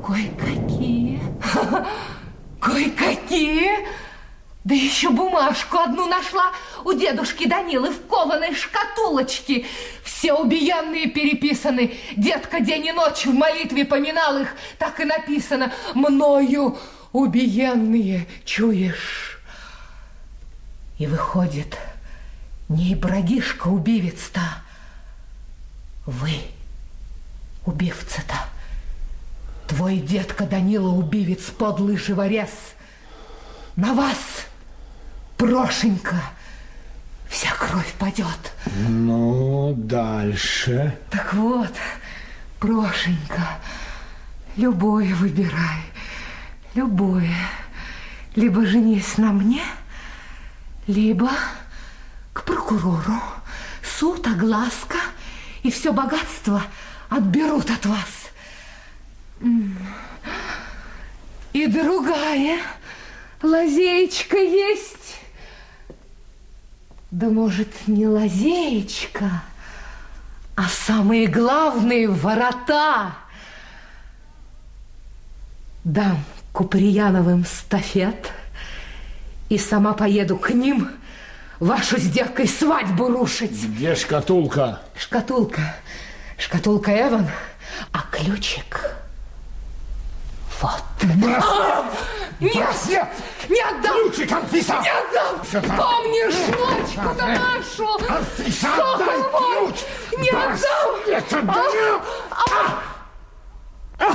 Кое-какие. Кое-какие. Да еще бумажку одну нашла у дедушки Данилы в кованой шкатулочке. Все убиенные переписаны. Детка день и ночь в молитве поминал их. Так и написано. Мною убиенные, чуешь? И выходит, не бродишка убивец-то, вы убивца-то. Твой детка Данила убивец, подлый живорез. На вас Прошенька, вся кровь падет. Ну, дальше. Так вот, Прошенька, любое выбирай, любое. Либо женись на мне, либо к прокурору. Суд, огласка и все богатство отберут от вас. И другая лазеечка есть. Да может, не лазеечка, а самые главные ворота. Дам Куприяновым стафет и сама поеду к ним вашу с девкой свадьбу рушить. Где шкатулка? Шкатулка. Шкатулка Эван, а ключик вот. Брось! А! Нет! Брось! Нет! Не отдам! Ключик, Анфиса! Не отдам! Помнишь ночку-то нашу? Анфиса, отдай мой! ключ! Не Брось! отдам! Нет, отдай! А!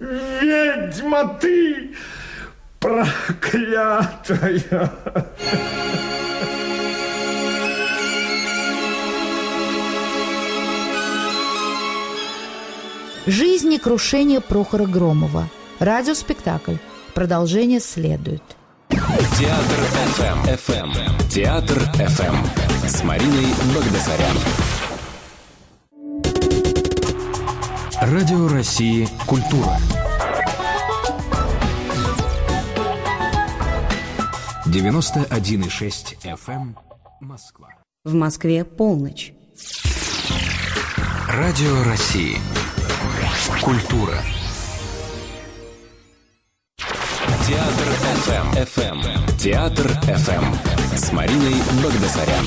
Ведьма ты, проклятая! Жизнь и крушение Прохора Громова. Радиоспектакль. Продолжение следует. Театр FM. FM. Театр FM. С Мариной Багдасарян. Радио России «Культура». Девяносто один и шесть FM. Москва. В Москве полночь. Радио России. Культура. Театр ФМ. ФМ. Театр ФМ. С Мариной Багдасарян.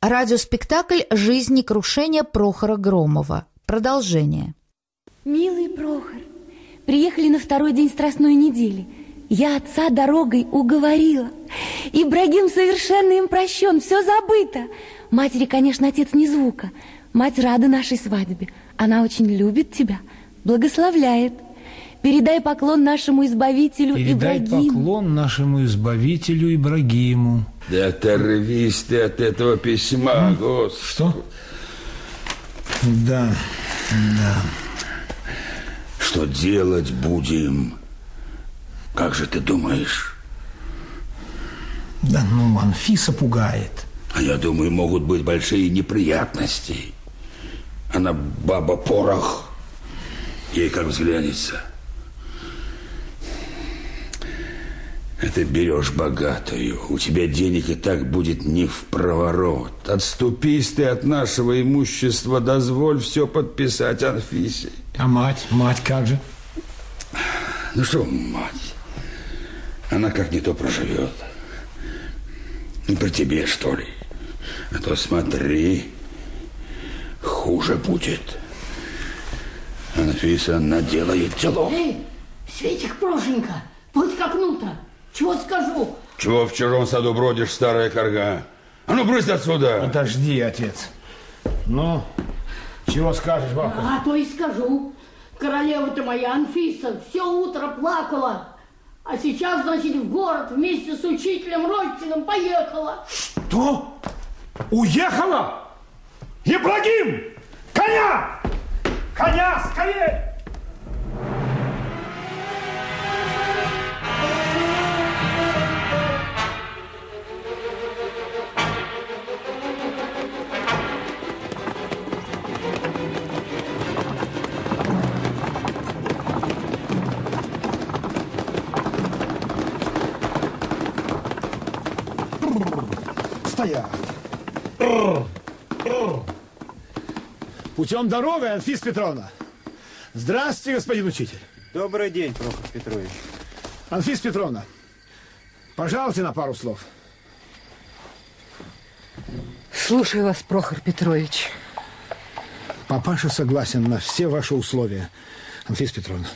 Радиоспектакль «Жизнь и крушение» Прохора Громова. Продолжение. Милый Прохор, приехали на второй день Страстной недели. Я отца дорогой уговорила. Ибрагим совершенно им прощен, все забыто. Матери, конечно, отец не звука. Мать рада нашей свадьбе. Она очень любит тебя, благословляет. Передай поклон нашему избавителю Передай Ибрагиму. поклон нашему избавителю Ибрагиму. Да оторвись ты от этого письма, Господи. Что? Да, да. Что делать будем? Как же ты думаешь? Да ну, Анфиса пугает. А я думаю, могут быть большие неприятности. Она баба порох. Ей как взглянется. А ты берешь богатую. У тебя денег и так будет не в проворот. Отступись ты от нашего имущества, дозволь все подписать Анфисе. А мать? Мать как же? Ну что, мать, она как не то проживет. Ну, при тебе, что ли? А то смотри, хуже будет. Анфиса наделает дело. Эй, Светик Прошенька, будь к окну-то. Чего скажу? Чего в чужом саду бродишь, старая корга? А ну, брысь отсюда! Подожди, отец. Ну, чего скажешь, бабка? А то и скажу. Королева-то моя Анфиса все утро плакала. А сейчас, значит, в город вместе с учителем Родчиным поехала. Что? Уехала? Ибрагим! Коня! Коня, скорее! Стоять. Путем дорога, Анфиса Петровна. Здравствуйте, господин учитель. Добрый день, Прохор Петрович. Анфиса Петровна, Пожалуйте на пару слов. Слушаю вас, Прохор Петрович. Папаша согласен на все ваши условия, Анфиса Петровна.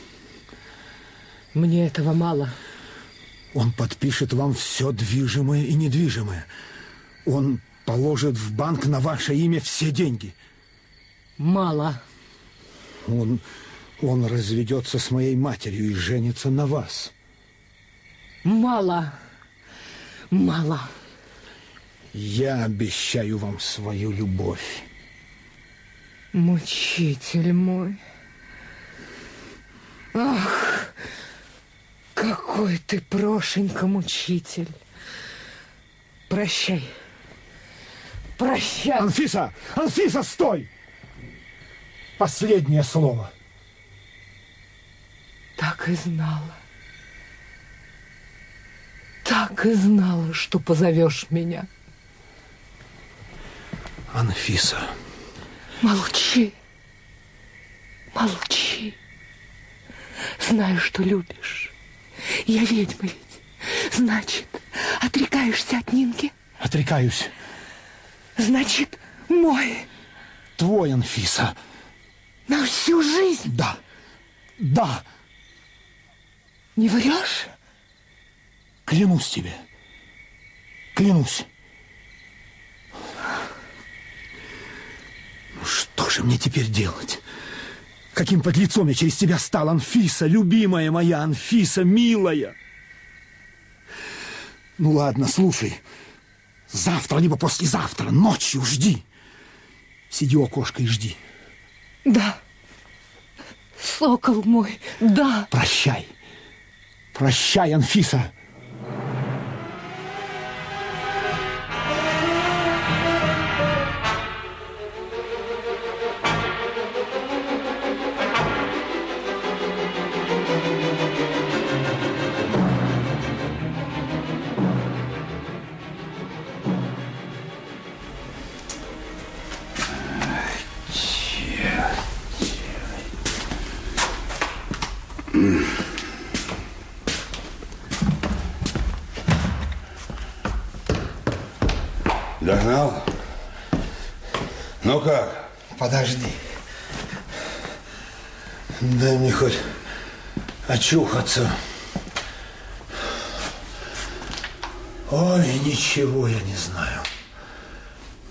Мне этого мало. Он подпишет вам все движимое и недвижимое. Он положит в банк на ваше имя все деньги. Мало. Он, он разведется с моей матерью и женится на вас. Мало. Мало. Я обещаю вам свою любовь. Мучитель мой. Ах, какой ты, Прошенька, мучитель. Прощай. Прощай. Анфиса! Анфиса, стой! Последнее слово. Так и знала. Так и знала, что позовешь меня. Анфиса. Молчи. Молчи. Знаю, что любишь. Я ведьма ведь. Значит, отрекаешься от Нинки? Отрекаюсь. Значит, мой. Твой, Анфиса. На всю жизнь? Да. Да. Не врешь? Клянусь тебе. Клянусь. Ну что же мне теперь делать? Каким подлецом я через тебя стал, Анфиса, любимая моя Анфиса, милая. Ну ладно, слушай. Завтра, либо послезавтра, ночью жди. Сиди у окошка и жди. Да. Сокол мой, да. Прощай. Прощай, Анфиса. Очухаться. Ой, ничего я не знаю.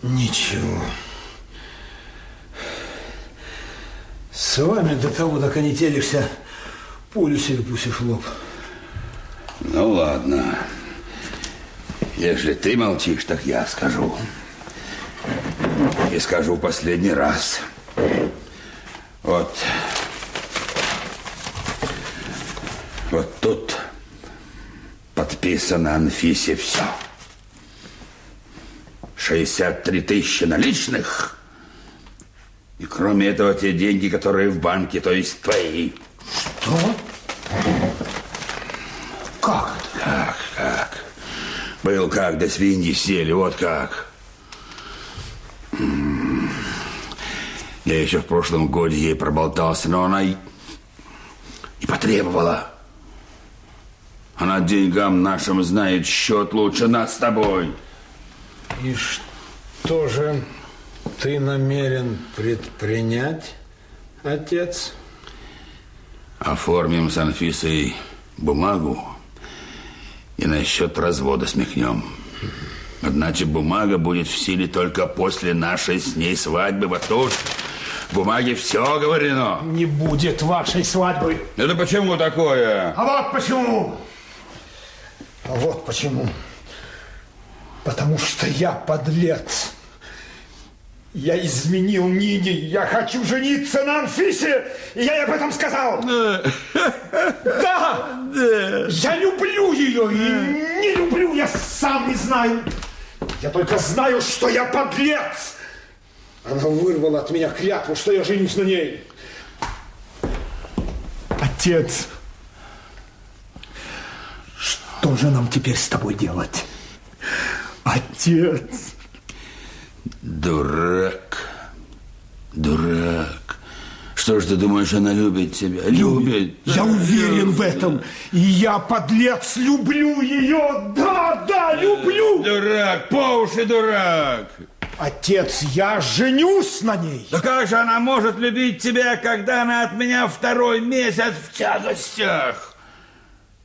Ничего. С вами до того доконетелишься, пулю себе пустишь в лоб. Ну ладно. Если ты молчишь, так я скажу. И скажу последний раз. Вот. Вот тут подписано Анфисе все. 63 тысячи наличных. И кроме этого те деньги, которые в банке, то есть твои. Что? Как это? Как, как? Был как, до свиньи сели, вот как. Я еще в прошлом годе ей проболтался, но она и, и потребовала. Она деньгам нашим знает счет лучше нас с тобой. И что же ты намерен предпринять, отец? Оформим с Анфисой бумагу и насчет развода смехнем. Одначе бумага будет в силе только после нашей с ней свадьбы. Вот тут в бумаге все говорено. Не будет вашей свадьбы. Это почему такое? А вот почему. А вот почему. Потому что я подлец. Я изменил Нине. Я хочу жениться на Анфисе. И я ей об этом сказал. Да. Я люблю ее. И не люблю, я сам не знаю. Я только знаю, что я подлец. Она вырвала от меня клятву, что я женюсь на ней. Отец, что же нам теперь с тобой делать? Отец. Дурак. Дурак. Что ж ты думаешь, она любит тебя? Любит. Я уверен в этом. И я, подлец, люблю ее. Да, да, люблю. Дурак, по уши дурак. Отец, я женюсь на ней. Да как же она может любить тебя, когда она от меня второй месяц в тягостях?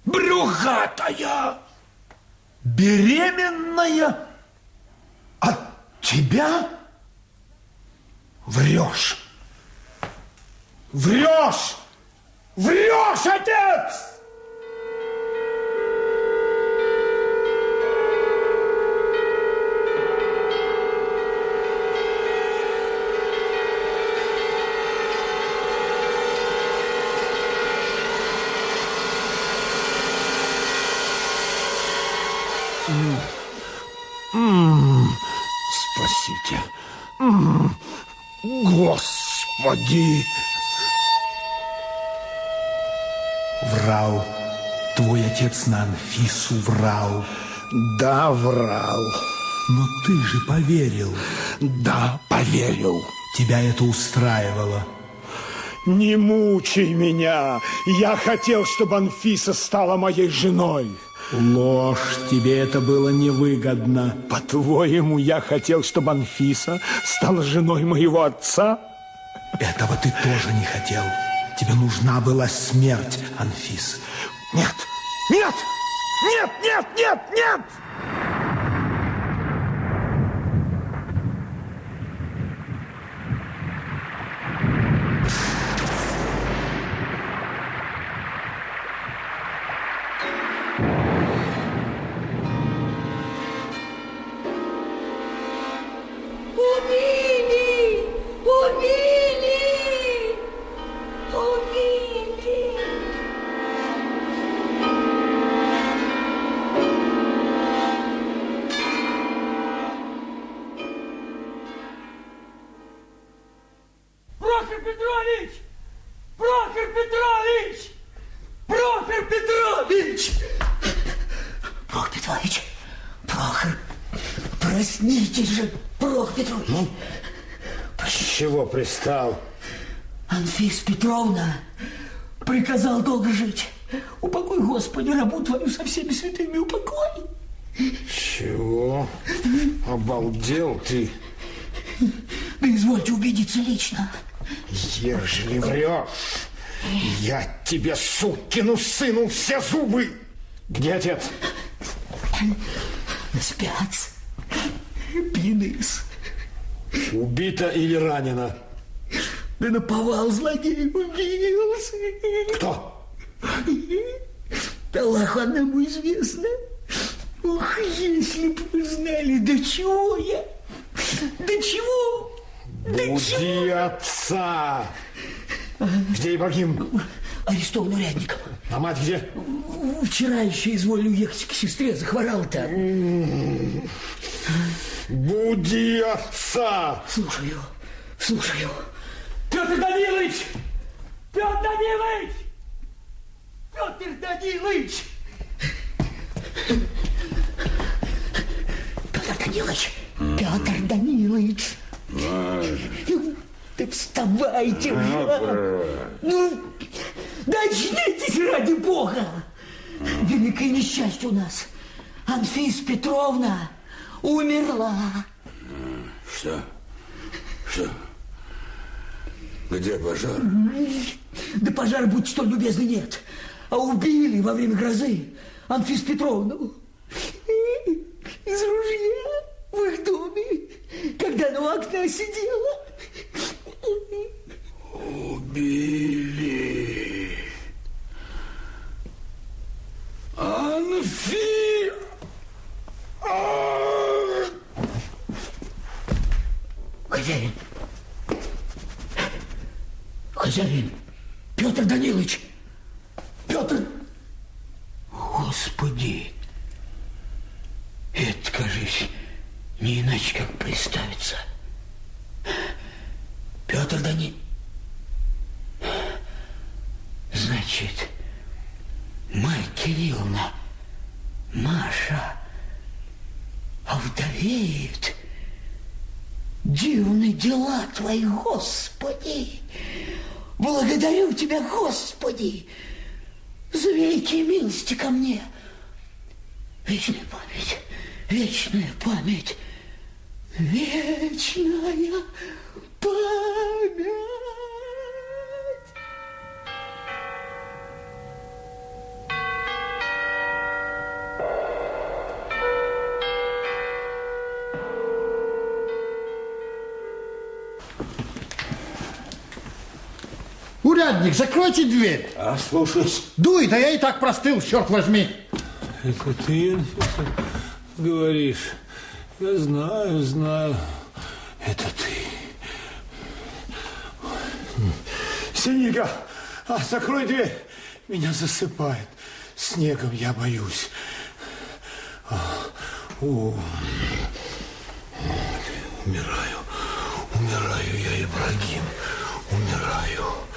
Брюхатая. Беременная от тебя? Врешь. Врешь! Врешь, отец! Спасите. Господи. Врал. Твой отец на Анфису врал. Да, врал. Но ты же поверил. Да, поверил. Тебя это устраивало. Не мучай меня. Я хотел, чтобы Анфиса стала моей женой. Ложь, тебе это было невыгодно. По-твоему, я хотел, чтобы Анфиса стала женой моего отца? Этого ты тоже не хотел. Тебе нужна была смерть, Анфис. Нет, нет, нет, нет, нет, нет! Анфис Петровна приказал долго жить. Упокой, Господи, рабу твою со всеми святыми упокой. Чего? Обалдел ты? Да извольте убедиться лично. Ежели врешь, я тебе, сукину сыну, все зубы! Где отец? Спят. Пьяныс. Убита или ранена? Да наповал злодей убился. Кто? Аллаху одному известно. Ух, если бы вы знали, до чего я, до чего, до Буди чего. отца! Где Ибрагим? Арестован урядником. А мать где? Вчера еще изволили уехать к сестре, захворал-то. Буди отца! Слушаю, слушаю. Петр Данилович! Петр Данилович! Петр Данилович! Петр Данилович! Петр Данилович! Ну, да вставайте же! Ну, да очнитесь ради Бога! Великое несчастье у нас. Анфис Петровна умерла. Что? Что? Где пожар? Да пожар, будь столь любезны, нет. А убили во время грозы Анфис Петровну из ружья в их доме, когда она у окна сидела. Убили. Анфи... А! Хозяин. Хозяин. Петр Данилович. Петр. Господи. Это, кажись, не иначе, как представиться. Петр Дани... Значит, Марья Кирилловна, Маша, овдовеет. Дивны дела твои, Господи! Благодарю тебя, Господи, за великие милости ко мне. Вечная память, вечная память, вечная память. Урядник, закройте дверь. А, слушаюсь. Дует, а я и так простыл, черт возьми. Это ты говоришь? Я знаю, знаю. Это ты. Синика, а, закрой дверь. Меня засыпает. Снегом я боюсь. А, о, умираю. Умираю я, Ибрагим. Умираю.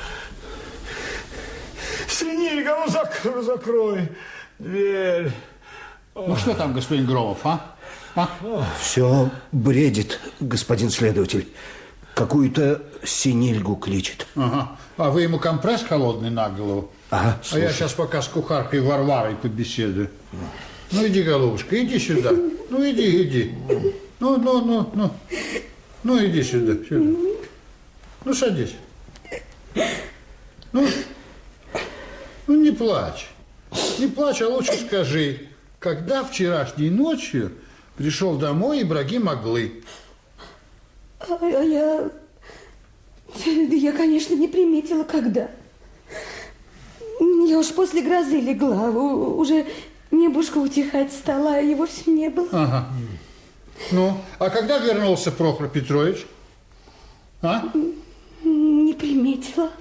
Синика, ну закрой, закрой дверь. Ну что там, господин Громов, а? Все бредит, господин следователь. Какую-то синильгу кличет. Ага. А вы ему компресс холодный на голову? Ага, А я сейчас пока с кухаркой Варварой побеседую. Ну, иди, голубушка, иди сюда. Ну, иди, иди. Ну, ну, ну, ну. Ну, иди сюда, сюда. Ну, садись. Ну, ну, не плачь. Не плачь, а лучше скажи, когда вчерашней ночью пришел домой Ибрагим Аглы? А я... Я, конечно, не приметила, когда. Я уж после грозы легла. Уже небушка утихать стала, а его все не было. Ага. Ну, а когда вернулся Прохор Петрович? А? Не приметила.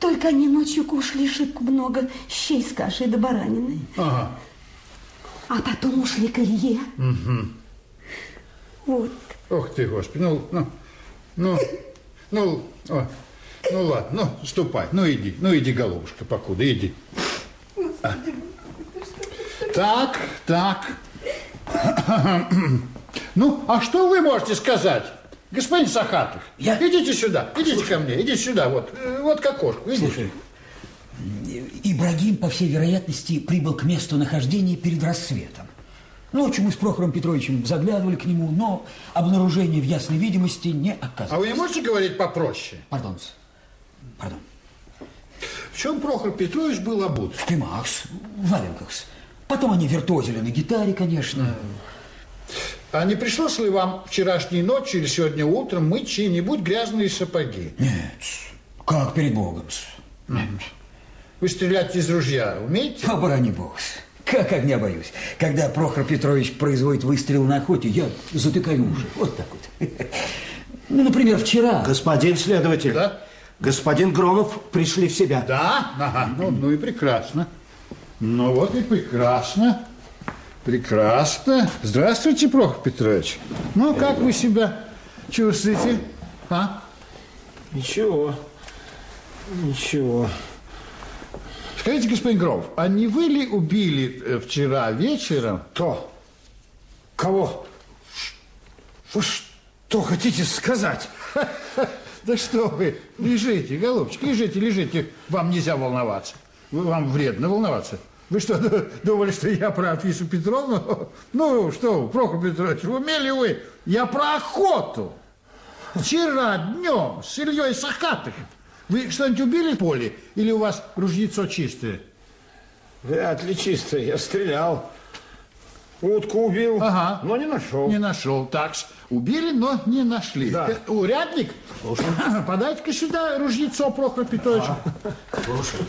Только они ночью кушали шибко много щей с кашей да бараниной. Ага. А потом ушли к Илье. Мгм. Вот. Ох ты, Господи, ну, ну, ну, ну, о, ну ладно, ну, ступай, ну иди, ну иди, голубушка, покуда, иди. А. Так, так. Ну, а что вы можете сказать, господин Сахатов? Идите сюда, идите ко мне, идите сюда, вот, э, вот к окошку, идите. Ибрагим, по всей вероятности, прибыл к месту нахождения перед рассветом. Ночью мы с Прохором Петровичем заглядывали к нему, но обнаружения в ясной видимости не оказалось. А вы не можете говорить попроще? Пардон. Пардон. В чем Прохор Петрович был обут? В пимакс, в валенках. Потом они виртуозили на гитаре, конечно. А не пришлось ли вам вчерашней ночью или сегодня утром мыть чьи-нибудь грязные сапоги? Нет. Как перед Богом? Вы стрелять из ружья умеете? Поборони Бог. Как огня боюсь. Когда Прохор Петрович производит выстрел на охоте, я затыкаю уши. Вот так вот. Ну, например, вчера... Господин следователь, господин Громов пришли в себя. Да? Ага, ну, ну и прекрасно. Ну вот и прекрасно. Прекрасно. Здравствуйте, Прохор Петрович. Ну, как вы себя чувствуете? А? Ничего. Ничего. Скажите, господин Громов, а не вы ли убили э, вчера вечером? Кто? Кого? Вы что хотите сказать? Да что вы, лежите, голубчик, лежите, лежите. Вам нельзя волноваться. Вам вредно волноваться. Вы что, ду- думали, что я про Афису Петровну? Ну, что Прохор Петрович, умели вы? Я про охоту. Вчера днем с Ильей Сахатовым. Вы что-нибудь убили в поле? Или у вас ружьецо чистое? Вряд ли чистое. Я стрелял. Утку убил, ага. но не нашел. Не нашел. Так, убили, но не нашли. Да. Э, Урядник, подайте-ка сюда ружьецо Прохор Петрович. Слушай.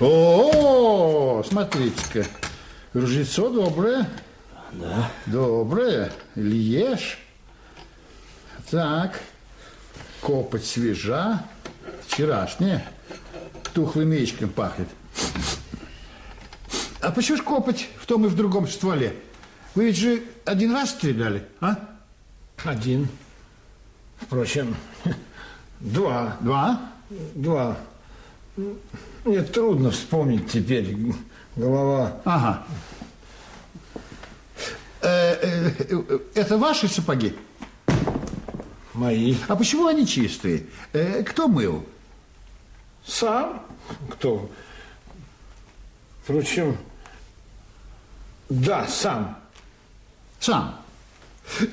О, смотрите-ка. Ружьецо доброе. Да. Доброе. Льешь. Так. Копоть свежа. Вчерашняя. Тухлым яичком пахнет. А почему ж копоть в том и в другом стволе? Вы ведь же один раз стреляли, а? Один. Впрочем, два. Два? Два. Мне трудно вспомнить теперь. Голова. Ага. Э, э, Это ваши сапоги? Мои. А почему они чистые? Э, кто мыл? Сам? Кто? Впрочем, да, сам. Сам.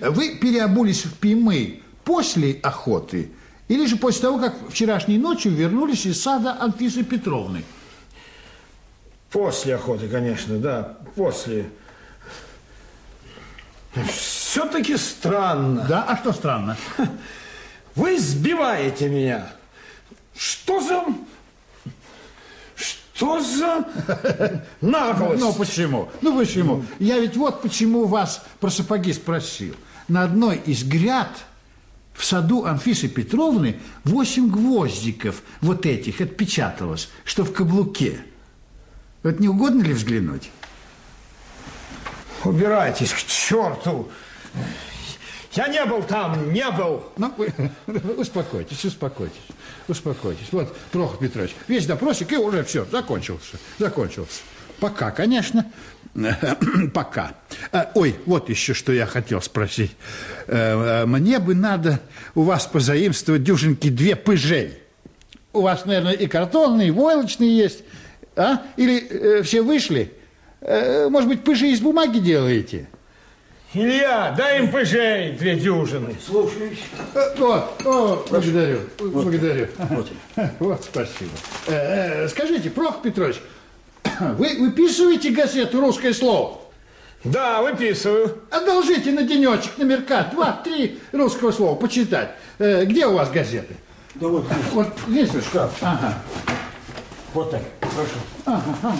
Вы переобулись в Пимы после охоты или же после того, как вчерашней ночью вернулись из сада Анфисы Петровны? После охоты, конечно, да, после. Все-таки странно. Да, а что странно? Вы сбиваете меня. Что за... Что за наглость? Ну, почему? Ну, почему? Я ведь вот почему вас про сапоги спросил. На одной из гряд в саду Анфисы Петровны восемь гвоздиков вот этих отпечаталось, что в каблуке. Вот не угодно ли взглянуть? Убирайтесь к черту. Я не был там, не был. Ну, успокойтесь, успокойтесь, успокойтесь. Вот, Прохор Петрович, весь допросик, и уже все, закончился, закончился. Пока, конечно, пока. А, ой, вот еще что я хотел спросить. Э, мне бы надо у вас позаимствовать дюжинки две пыжей. У вас, наверное, и картонные, и войлочные есть. А? Или э, все вышли? Э, может быть, пыжи из бумаги делаете? Илья, дай им пыжей две дюжины. Слушаюсь. О, о, благодарю, вот. благодарю. Вот. вот, спасибо. Э, э, скажите, Прохор Петрович, вы выписываете газету «Русское слово»? Да, выписываю. Одолжите на денечек, номерка, два-три русского слова почитать. Э, где у вас газеты? Да вот здесь. Вот здесь вот шкаф. Ага. Вот так, прошу. Ага, ага,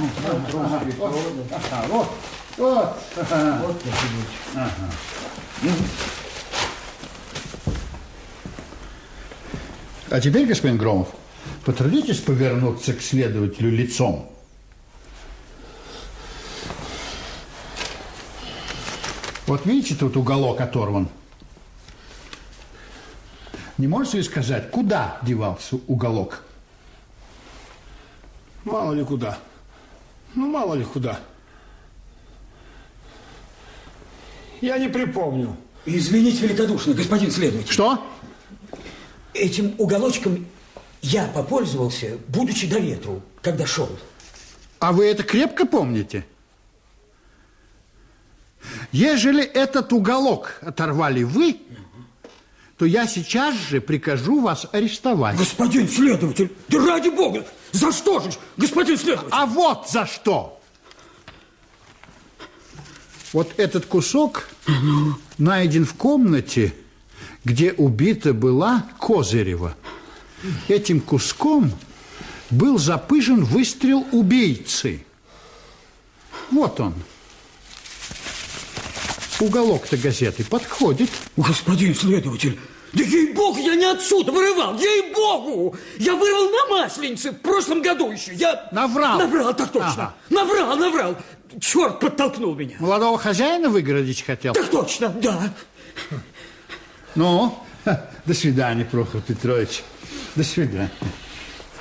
вот, ага, русский вот, ага, вот, вот. Ага. Вот ага. А теперь, господин Громов, потрудитесь повернуться к следователю лицом. Вот видите, тут уголок оторван. Не можете ли сказать, куда девался уголок? Мало ли куда. Ну, мало ли куда. Я не припомню. Извините великодушно, господин следователь. Что? Этим уголочком я попользовался, будучи до ветру, когда шел. А вы это крепко помните? Ежели этот уголок оторвали вы, то я сейчас же прикажу вас арестовать. Господин следователь, да ради бога, за что же, господин следователь? А вот за что. Вот этот кусок найден в комнате, где убита была Козырева. Этим куском был запыжен выстрел убийцы. Вот он. Уголок-то газеты подходит. Господин следователь, да ей-богу, я не отсюда вырывал, ей-богу! Я вырвал на Масленице в прошлом году еще. Я... Наврал. Наврал, так точно. Ага. Наврал, наврал. Черт подтолкнул меня. Молодого хозяина выгородить хотел? Так точно, да. Ну, до свидания, Прохор Петрович. До свидания.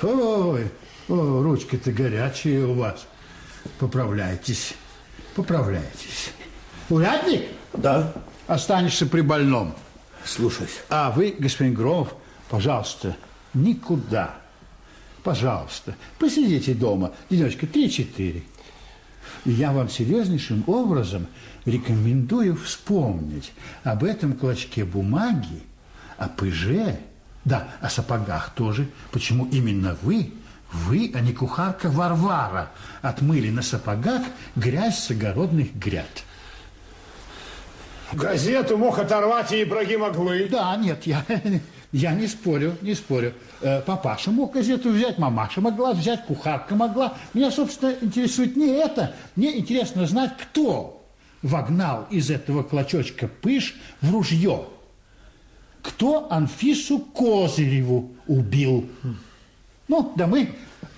Ой, о, ручки-то горячие у вас. Поправляйтесь, поправляйтесь. Урядник? Да. Останешься при больном. Слушаюсь. А вы, господин Громов, пожалуйста, никуда. Пожалуйста, посидите дома денечка три-четыре. И я вам серьезнейшим образом рекомендую вспомнить об этом клочке бумаги, о пыже, да, о сапогах тоже. Почему именно вы, вы, а не кухарка Варвара, отмыли на сапогах грязь с огородных гряд. Газету мог оторвать и Ибрагим Аглы. Да, нет, я, я не спорю, не спорю. Э, Папаша мог газету взять, мамаша могла взять, кухарка могла. Меня, собственно, интересует не это. Мне интересно знать, кто вогнал из этого клочочка пыш в ружье. Кто Анфису Козыреву убил? Ну, да мы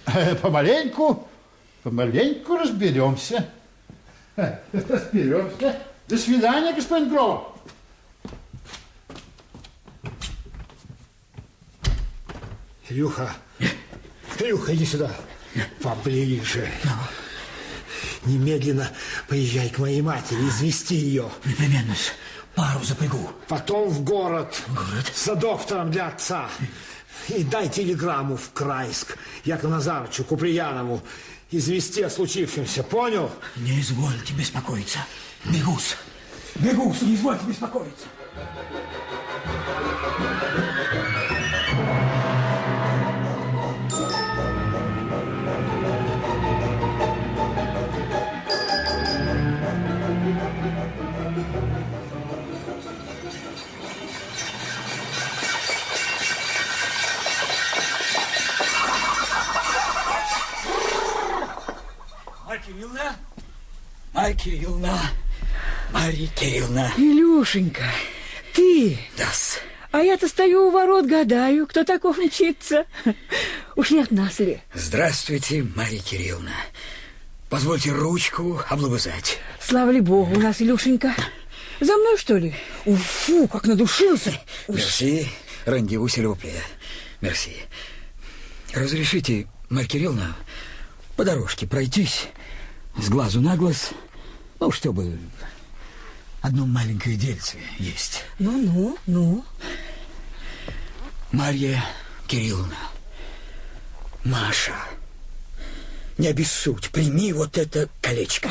э, помаленьку, помаленьку разберемся. Э, Разберемся. До свидания, господин Громов. Илюха, Илюха, иди сюда. Поближе. Немедленно поезжай к моей матери, извести ее. Непременно. пару запрягу. Потом в город. город? За доктором для отца. И дай телеграмму в Крайск Якову Назаровичу Куприянову. Извести о случившемся, понял? Не извольте беспокоиться. Бегус. Бегус, не извольте беспокоиться. Кирилловна! Марья Кирилловна! Марья Кирилловна! Илюшенька, ты? Да-с. А я-то стою у ворот, гадаю, кто таков мчится. Уж не от нас ли? Здравствуйте, Марья Кирилловна. Позвольте ручку облобызать. Слава ли Богу, у нас, Илюшенька. За мной, что ли? Уфу, как надушился. Мерси, рандеву сильвупле. Мерси. Разрешите, Марья Кирилловна, по дорожке пройтись с глазу на глаз, ну, чтобы одно маленькое дельце есть. Ну-ну, ну. Марья Кирилловна, Маша, не обессудь, прими вот это колечко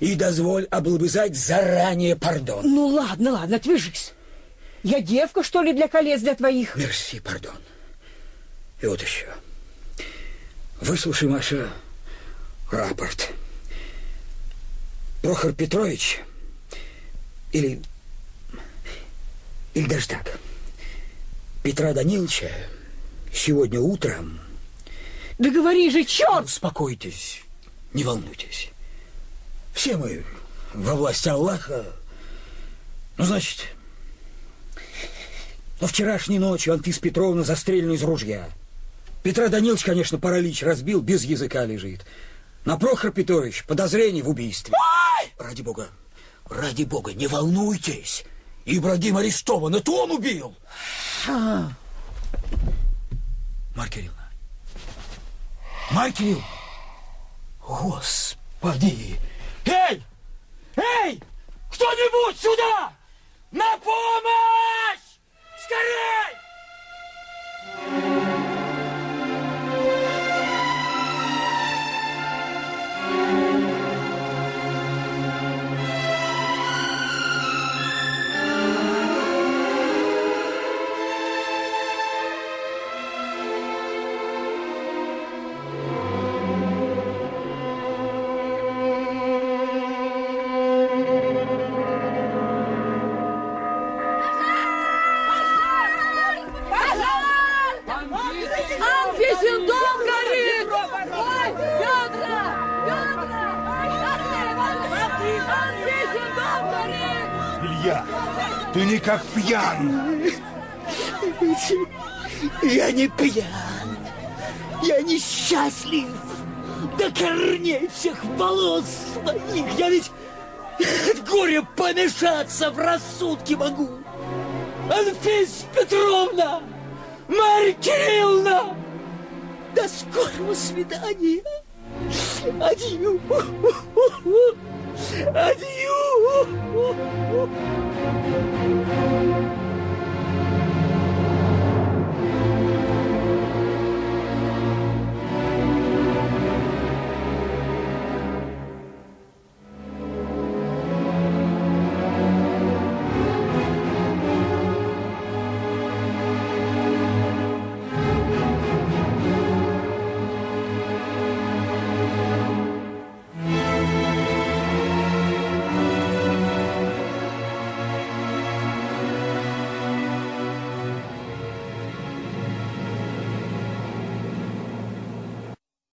и дозволь облобызать заранее пардон. Ну, ладно, ладно, отвяжись. Я девка, что ли, для колец для твоих? Мерси, пардон. И вот еще. Выслушай, Маша, рапорт. Прохор Петрович или... Или даже так. Петра Даниловича сегодня утром... Да говори же, черт! Успокойтесь, не волнуйтесь. Все мы во власти Аллаха. Ну, значит, но вчерашней ночью Анфис Петровна застрелена из ружья. Петра Данилович, конечно, паралич разбил, без языка лежит. На Прохор Петрович подозрение в убийстве. Ой! Ради бога, ради бога, не волнуйтесь. Ибрагим арестован, это он убил. А. Марья Кирилловна. Марья Кирилловна. Господи. Эй! Эй! Кто-нибудь сюда! На помощь! Скорей! Никак пьян. Я не пьян. Я несчастлив. До корней всех волос своих. Я ведь от горя помешаться в рассудке могу. Анфис Петровна! Марья Кирилловна! До скорого свидания! Адью! Адью! Thank you.